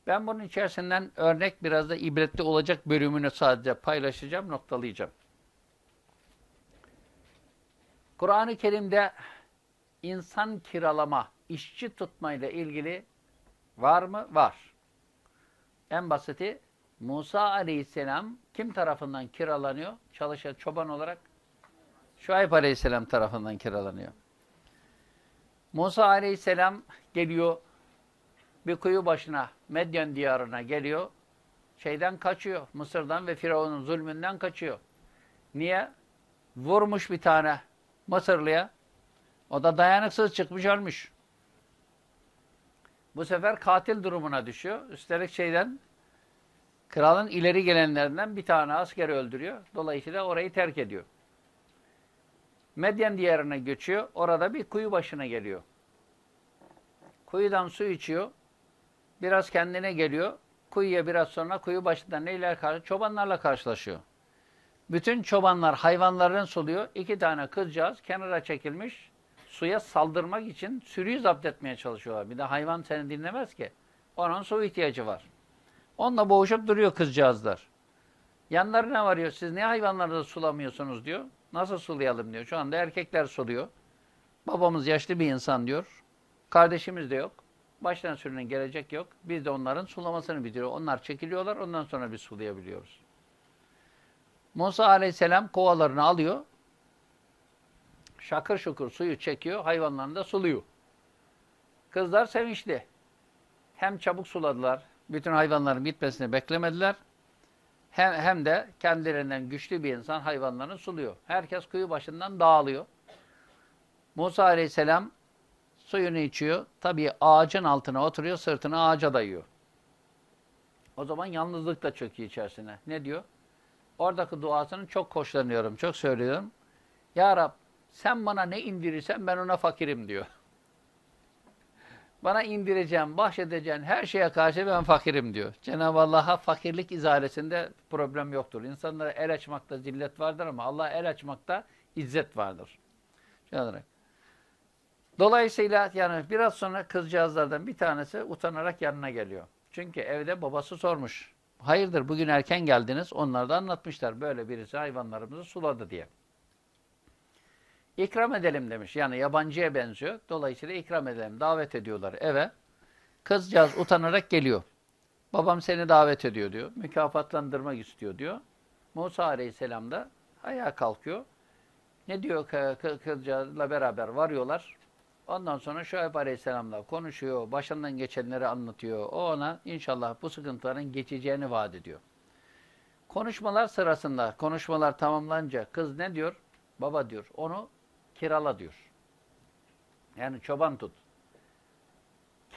Ben bunun içerisinden örnek biraz da ibretli olacak bölümünü sadece paylaşacağım, noktalayacağım. Kur'an-ı Kerim'de insan kiralama, işçi tutmayla ilgili var mı? Var. En basiti Musa aleyhisselam kim tarafından kiralanıyor? Çalışan çoban olarak Şuayb aleyhisselam tarafından kiralanıyor. Musa aleyhisselam geliyor bir kuyu başına Medyen diyarına geliyor. Şeyden kaçıyor. Mısır'dan ve Firavun'un zulmünden kaçıyor. Niye? Vurmuş bir tane Mısırlıya. O da dayanıksız çıkmış ölmüş. Bu sefer katil durumuna düşüyor. Üstelik şeyden kralın ileri gelenlerinden bir tane askeri öldürüyor. Dolayısıyla orayı terk ediyor. Medyen diyarına göçüyor. Orada bir kuyu başına geliyor. Kuyudan su içiyor. Biraz kendine geliyor. Kuyuya biraz sonra kuyu başında neyler karşı? Çobanlarla karşılaşıyor. Bütün çobanlar hayvanlarını suluyor. İki tane kızcağız kenara çekilmiş. Suya saldırmak için sürüyü zapt etmeye çalışıyorlar. Bir de hayvan seni dinlemez ki. Onun su ihtiyacı var. Onunla boğuşup duruyor kızcağızlar. Yanlarına varıyor. Siz ne hayvanları sulamıyorsunuz diyor. Nasıl sulayalım diyor. Şu anda erkekler suluyor. Babamız yaşlı bir insan diyor. Kardeşimiz de yok. Baştan sürünen gelecek yok. Biz de onların sulamasını bitiriyor. Onlar çekiliyorlar. Ondan sonra biz sulayabiliyoruz. Musa aleyhisselam kovalarını alıyor. Şakır şukur suyu çekiyor. Hayvanlarını da suluyor. Kızlar sevinçli. Hem çabuk suladılar. Bütün hayvanların bitmesini beklemediler. Hem, hem de kendilerinden güçlü bir insan hayvanlarını suluyor. Herkes kuyu başından dağılıyor. Musa aleyhisselam suyunu içiyor. Tabii ağacın altına oturuyor, sırtını ağaca dayıyor. O zaman yalnızlık da çöküyor içerisine. Ne diyor? Oradaki duasını çok hoşlanıyorum, çok söylüyorum. Ya Rab sen bana ne indirirsen ben ona fakirim diyor. Bana indireceğin, bahşedeceğin her şeye karşı ben fakirim diyor. Cenab-ı Allah'a fakirlik izaresinde problem yoktur. İnsanlara el açmakta zillet vardır ama Allah'a el açmakta izzet vardır. Olarak. Dolayısıyla yani biraz sonra kızcağızlardan bir tanesi utanarak yanına geliyor. Çünkü evde babası sormuş. Hayırdır bugün erken geldiniz? Onlar da anlatmışlar. Böyle birisi hayvanlarımızı suladı diye. İkram edelim demiş. Yani yabancıya benziyor. Dolayısıyla ikram edelim. Davet ediyorlar eve. Kızcağız utanarak geliyor. Babam seni davet ediyor diyor. Mükafatlandırmak istiyor diyor. Musa aleyhisselam da ayağa kalkıyor. Ne diyor kı- kı- kızcağızla beraber varıyorlar. Ondan sonra Şuayb aleyhisselamla konuşuyor. Başından geçenleri anlatıyor. O ona inşallah bu sıkıntıların geçeceğini vaat ediyor. Konuşmalar sırasında, konuşmalar tamamlanınca kız ne diyor? Baba diyor, onu kirala diyor. Yani çoban tut.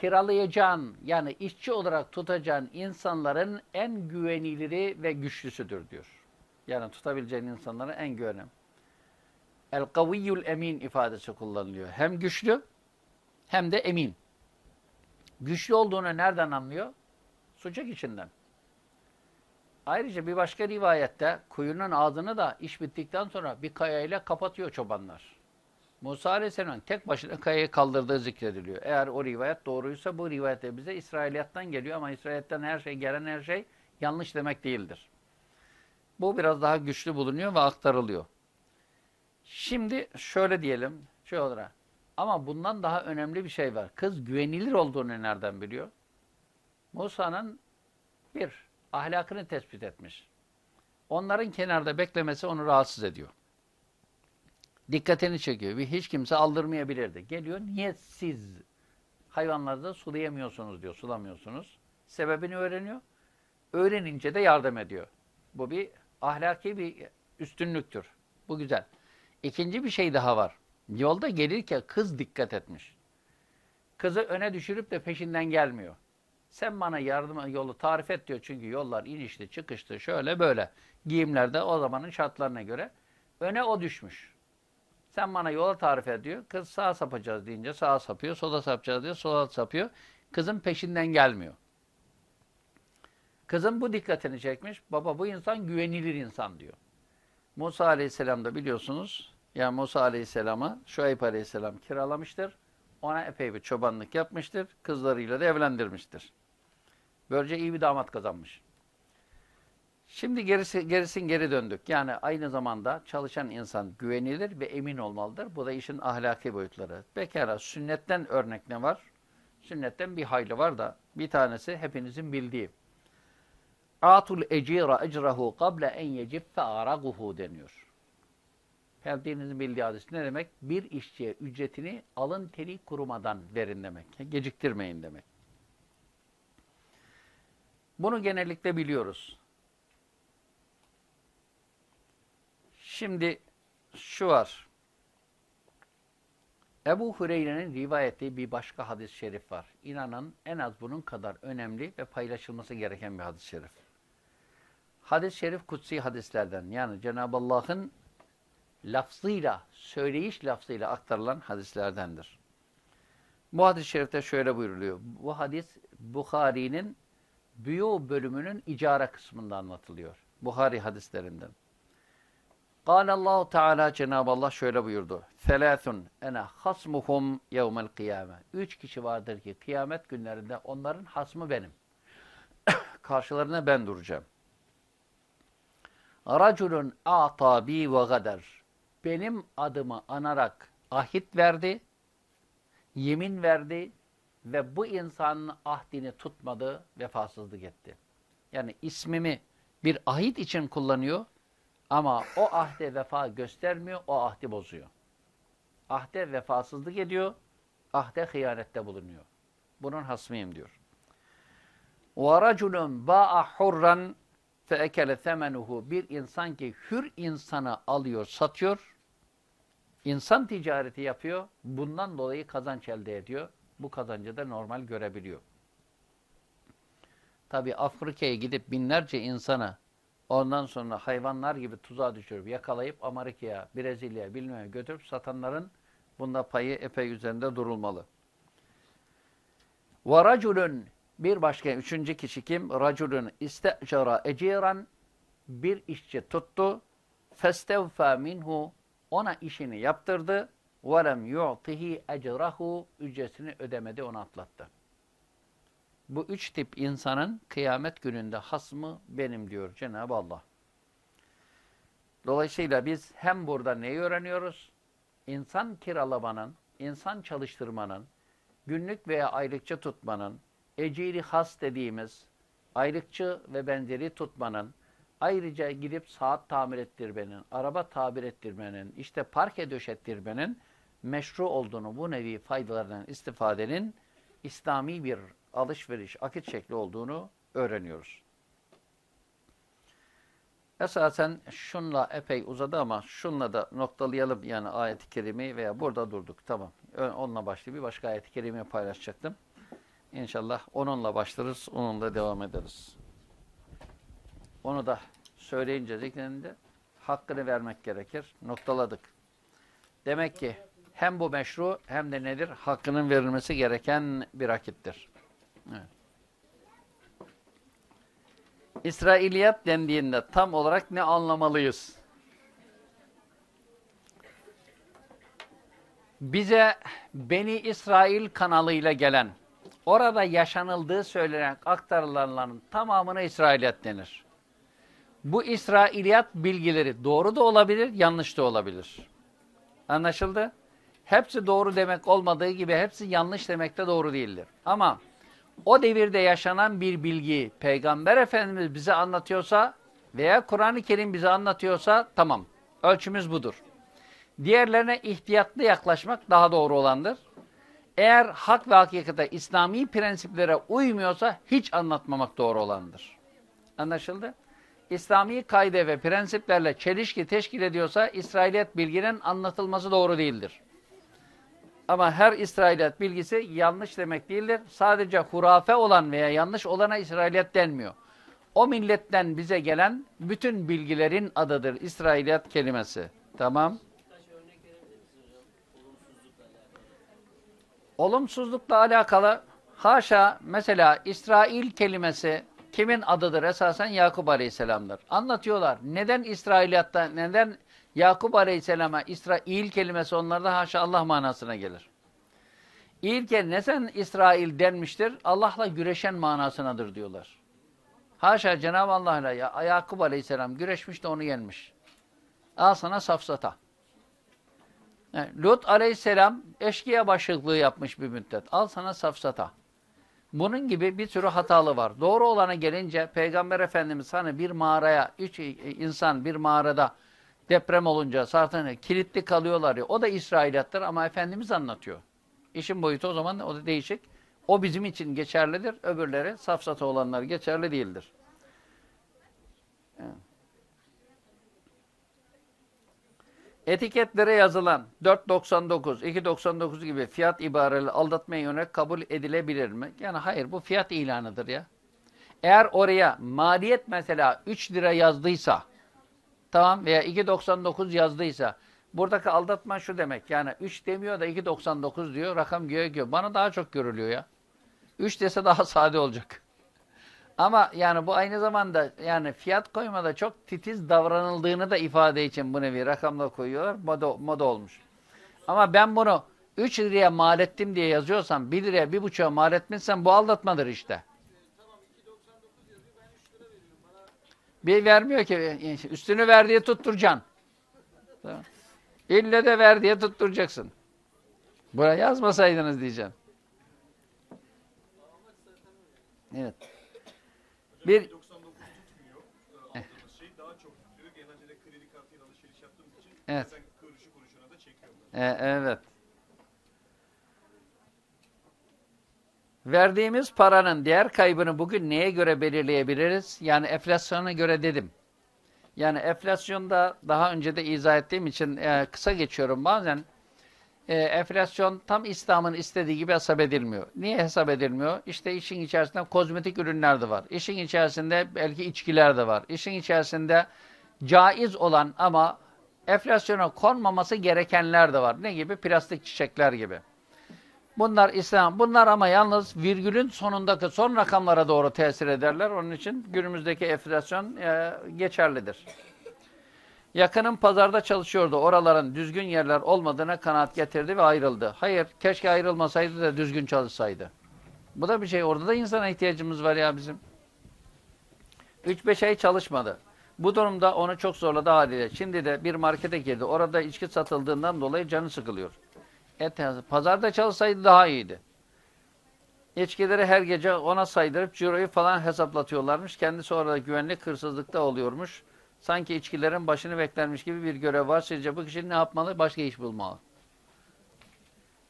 Kiralayacağın, yani işçi olarak tutacağın insanların en güveniliri ve güçlüsüdür diyor. Yani tutabileceğin insanların en güveni. El kaviyyul emin ifadesi kullanılıyor. Hem güçlü hem de emin. Güçlü olduğunu nereden anlıyor? Sucuk içinden. Ayrıca bir başka rivayette kuyunun ağzını da iş bittikten sonra bir kayayla kapatıyor çobanlar. Musa Aleyhisselam tek başına kayayı kaldırdığı zikrediliyor. Eğer o rivayet doğruysa bu rivayet de bize İsrailiyattan geliyor ama İsrailiyattan her şey gelen her şey yanlış demek değildir. Bu biraz daha güçlü bulunuyor ve aktarılıyor. Şimdi şöyle diyelim, şey olarak. Ama bundan daha önemli bir şey var. Kız güvenilir olduğunu nereden biliyor? Musa'nın bir, ahlakını tespit etmiş. Onların kenarda beklemesi onu rahatsız ediyor. Dikkatini çekiyor. Bir hiç kimse aldırmayabilirdi. Geliyor, niye siz hayvanlarda sulayamıyorsunuz diyor, sulamıyorsunuz. Sebebini öğreniyor. Öğrenince de yardım ediyor. Bu bir ahlaki bir üstünlüktür. Bu güzel. İkinci bir şey daha var. Yolda gelirken kız dikkat etmiş. Kızı öne düşürüp de peşinden gelmiyor. Sen bana yardım yolu tarif et diyor. Çünkü yollar inişli çıkışlı şöyle böyle. Giyimlerde o zamanın şartlarına göre. Öne o düşmüş. Sen bana yola tarif et diyor. Kız sağa sapacağız deyince sağa sapıyor. Sola sapacağız diyor. Sola sapıyor. Kızın peşinden gelmiyor. Kızın bu dikkatini çekmiş. Baba bu insan güvenilir insan diyor. Musa Aleyhisselam da biliyorsunuz yani Musa Aleyhisselam'ı Şuayb Aleyhisselam kiralamıştır. Ona epey bir çobanlık yapmıştır. Kızlarıyla da evlendirmiştir. Böylece iyi bir damat kazanmış. Şimdi gerisi, gerisin geri döndük. Yani aynı zamanda çalışan insan güvenilir ve emin olmalıdır. Bu da işin ahlaki boyutları. Pekala sünnetten örnek ne var? Sünnetten bir hayli var da bir tanesi hepinizin bildiği. Atul ecira ecrahu qabla en yeciffe araguhu deniyor. Hepinizin bildiği hadis ne demek? Bir işçiye ücretini alın teri kurumadan verin demek. Geciktirmeyin demek. Bunu genellikle biliyoruz. Şimdi şu var. Ebu Hureyre'nin rivayet ettiği bir başka hadis-i şerif var. İnanın en az bunun kadar önemli ve paylaşılması gereken bir hadis-i şerif. Hadis-i şerif kutsi hadislerden yani Cenab-ı Allah'ın lafzıyla, söyleyiş lafzıyla aktarılan hadislerdendir. Bu hadis-i şerifte şöyle buyuruluyor. Bu hadis Bukhari'nin Büyü bölümünün icara kısmında anlatılıyor. Bukhari hadislerinden. Allahu Teala Cenab-ı Allah şöyle buyurdu. Selâthun ene hasmuhum yevmel kıyame. Üç kişi vardır ki kıyamet günlerinde onların hasmı benim. Karşılarına ben duracağım. Raculun a'ta bi ve gader Benim adımı anarak ahit verdi, yemin verdi ve bu insanın ahdini tutmadı, vefasızlık etti. Yani ismimi bir ahit için kullanıyor ama o ahde vefa göstermiyor, o ahdi bozuyor. Ahde vefasızlık ediyor, ahde hıyanette bulunuyor. Bunun hasmıyım diyor. وَرَجُلٌ بَاءَ حُرًّا فَاَكَلَ ثَمَنُهُ Bir insan ki hür insanı alıyor, satıyor, insan ticareti yapıyor, bundan dolayı kazanç elde ediyor. Bu kazancı da normal görebiliyor. Tabi Afrika'ya gidip binlerce insana ondan sonra hayvanlar gibi tuzağa düşürüp yakalayıp Amerika'ya, Brezilya'ya bilmem götürüp satanların bunda payı epey üzerinde durulmalı. Raculun bir başka üçüncü kişi kim? Raculun istecara eciran bir işçi tuttu. Festevfa minhu ona işini yaptırdı. Lem yu'tihi ecrahu ücretini ödemedi onu atlattı. Bu üç tip insanın kıyamet gününde hasmı benim diyor Cenab-ı Allah. Dolayısıyla biz hem burada neyi öğreniyoruz? İnsan kiralamanın, insan çalıştırmanın, günlük veya aylıkçı tutmanın, eciri has dediğimiz aylıkçı ve benzeri tutmanın, ayrıca gidip saat tamir ettirmenin, araba tabir ettirmenin, işte parke döşettirmenin meşru olduğunu, bu nevi faydalarından istifadenin İslami bir alışveriş, akit şekli olduğunu öğreniyoruz. Esasen şunla epey uzadı ama şunla da noktalayalım yani ayet-i kerimeyi veya burada durduk. Tamam. Onunla başlayıp bir başka ayet-i kerimeyi paylaşacaktım. İnşallah onunla başlarız, onunla devam ederiz. Onu da söyleyince zikredince hakkını vermek gerekir. Noktaladık. Demek ki hem bu meşru hem de nedir? Hakkının verilmesi gereken bir akittir. Evet. İsrailiyat dendiğinde tam olarak ne anlamalıyız? Bize Beni İsrail kanalıyla gelen, orada yaşanıldığı söylenen aktarılanların tamamına İsrailiyat denir. Bu İsrailiyat bilgileri doğru da olabilir, yanlış da olabilir. Anlaşıldı? Hepsi doğru demek olmadığı gibi hepsi yanlış demek de doğru değildir. Ama o devirde yaşanan bir bilgi Peygamber Efendimiz bize anlatıyorsa veya Kur'an-ı Kerim bize anlatıyorsa tamam. Ölçümüz budur. Diğerlerine ihtiyatlı yaklaşmak daha doğru olandır. Eğer hak ve hakikate İslami prensiplere uymuyorsa hiç anlatmamak doğru olandır. Anlaşıldı? İslami kaide ve prensiplerle çelişki teşkil ediyorsa İsrailiyet bilginin anlatılması doğru değildir. Ama her İsrailiyet bilgisi yanlış demek değildir. Sadece hurafe olan veya yanlış olana İsrailiyet denmiyor. O milletten bize gelen bütün bilgilerin adıdır İsrailiyet kelimesi. Tamam. Olumsuzlukla alakalı haşa mesela İsrail kelimesi kimin adıdır? Esasen Yakup Aleyhisselam'dır. Anlatıyorlar. Neden İsrailiyatta, neden Yakup Aleyhisselam'a İsrail kelimesi onlarda haşa Allah manasına gelir. İlke neden İsrail denmiştir? Allah'la güreşen manasınadır diyorlar. Haşa Cenab-ı Allah'la ya, Yakup Aleyhisselam güreşmiş de onu yenmiş. Al sana safsata. Lut Aleyhisselam eşkıya başlıklığı yapmış bir müddet. Al sana safsata. Bunun gibi bir sürü hatalı var. Doğru olana gelince Peygamber Efendimiz hani bir mağaraya, üç insan bir mağarada deprem olunca zaten kilitli kalıyorlar ya. O da İsrailattır ama Efendimiz anlatıyor. İşin boyutu o zaman o da değişik. O bizim için geçerlidir. Öbürleri safsata olanlar geçerli değildir. Etiketlere yazılan 4.99, 2.99 gibi fiyat ibareli aldatmaya yönelik kabul edilebilir mi? Yani hayır bu fiyat ilanıdır ya. Eğer oraya maliyet mesela 3 lira yazdıysa tamam veya 2.99 yazdıysa buradaki aldatma şu demek. Yani 3 demiyor da 2.99 diyor rakam göğe göğe. Bana daha çok görülüyor ya. 3 dese daha sade olacak. Ama yani bu aynı zamanda yani fiyat koymada çok titiz davranıldığını da ifade için bu nevi rakamla koyuyorlar. Moda, moda olmuş. Ama ben bunu 3 liraya mal ettim diye yazıyorsam 1 liraya 1,5'a mal etmişsem bu aldatmadır işte. Bir vermiyor ki. Üstünü ver diye tutturacaksın. İlle de ver diye tutturacaksın. Buraya yazmasaydınız diyeceğim. Evet. Bir 99 tutmuyor. Ee, Aldığımız şey daha çok tutuyor. Genelde de kredi kartıyla alışveriş yaptığımız için Evet. bazen kuruşu kuruşuna da çekiyorlar. E, evet. Verdiğimiz paranın değer kaybını bugün neye göre belirleyebiliriz? Yani enflasyona göre dedim. Yani enflasyonda daha önce de izah ettiğim için e, kısa geçiyorum bazen. E, enflasyon tam İslam'ın istediği gibi hesap edilmiyor. Niye hesap edilmiyor? İşte işin içerisinde kozmetik ürünler de var. İşin içerisinde belki içkiler de var. İşin içerisinde caiz olan ama enflasyona konmaması gerekenler de var. Ne gibi? Plastik çiçekler gibi. Bunlar İslam. Bunlar ama yalnız virgülün sonundaki son rakamlara doğru tesir ederler. Onun için günümüzdeki enflasyon e, geçerlidir. Yakınım pazarda çalışıyordu. Oraların düzgün yerler olmadığına kanaat getirdi ve ayrıldı. Hayır, keşke ayrılmasaydı da düzgün çalışsaydı. Bu da bir şey. Orada da insana ihtiyacımız var ya bizim. 3-5 ay çalışmadı. Bu durumda onu çok zorladı haliyle. Şimdi de bir markete girdi. Orada içki satıldığından dolayı canı sıkılıyor. Et, pazarda çalışsaydı daha iyiydi. İçkileri her gece ona saydırıp ciroyu falan hesaplatıyorlarmış. Kendisi orada güvenlik hırsızlıkta oluyormuş. Sanki içkilerin başını beklermiş gibi bir görev var. Sizce bu kişi ne yapmalı? Başka iş bulmalı.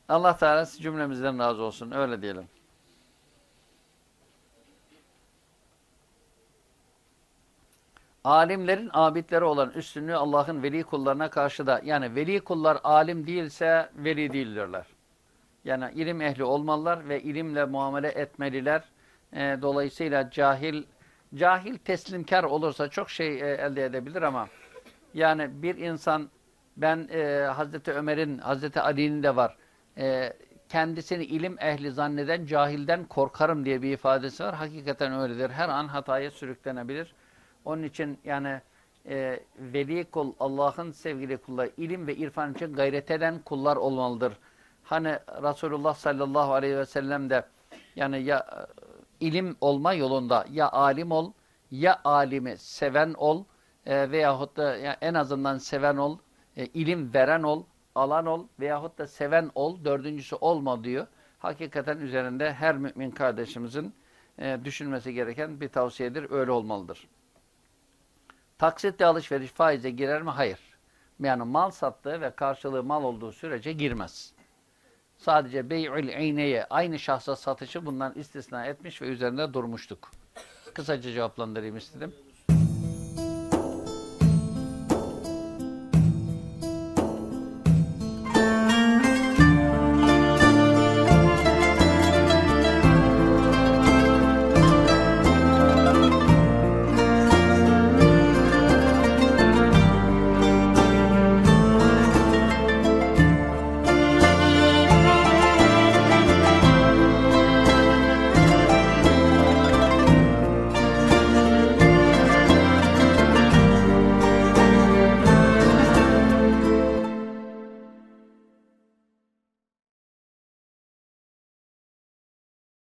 Allah Teala cümlemizden razı olsun. Öyle diyelim. Alimlerin abidleri olan üstünlüğü Allah'ın veli kullarına karşı da yani veli kullar alim değilse veli değildirler. Yani ilim ehli olmalılar ve ilimle muamele etmeliler. E, dolayısıyla cahil cahil teslimkar olursa çok şey e, elde edebilir ama yani bir insan ben e, Hazreti Ömer'in, Hazreti Ali'nin de var. E, kendisini ilim ehli zanneden cahilden korkarım diye bir ifadesi var. Hakikaten öyledir. Her an hataya sürüklenebilir. Onun için yani e, veli kul, Allah'ın sevgili kulları, ilim ve irfan için gayret eden kullar olmalıdır. Hani Resulullah sallallahu aleyhi ve sellem de yani ya ilim olma yolunda ya alim ol, ya alimi seven ol e, veyahut da ya en azından seven ol, e, ilim veren ol, alan ol veyahut da seven ol, dördüncüsü olma diyor. Hakikaten üzerinde her mümin kardeşimizin e, düşünmesi gereken bir tavsiyedir. Öyle olmalıdır. Taksitle alışveriş faize girer mi? Hayır. Yani mal sattığı ve karşılığı mal olduğu sürece girmez. Sadece bey'ül iyneye aynı şahsa satışı bundan istisna etmiş ve üzerinde durmuştuk. Kısaca cevaplandırayım istedim.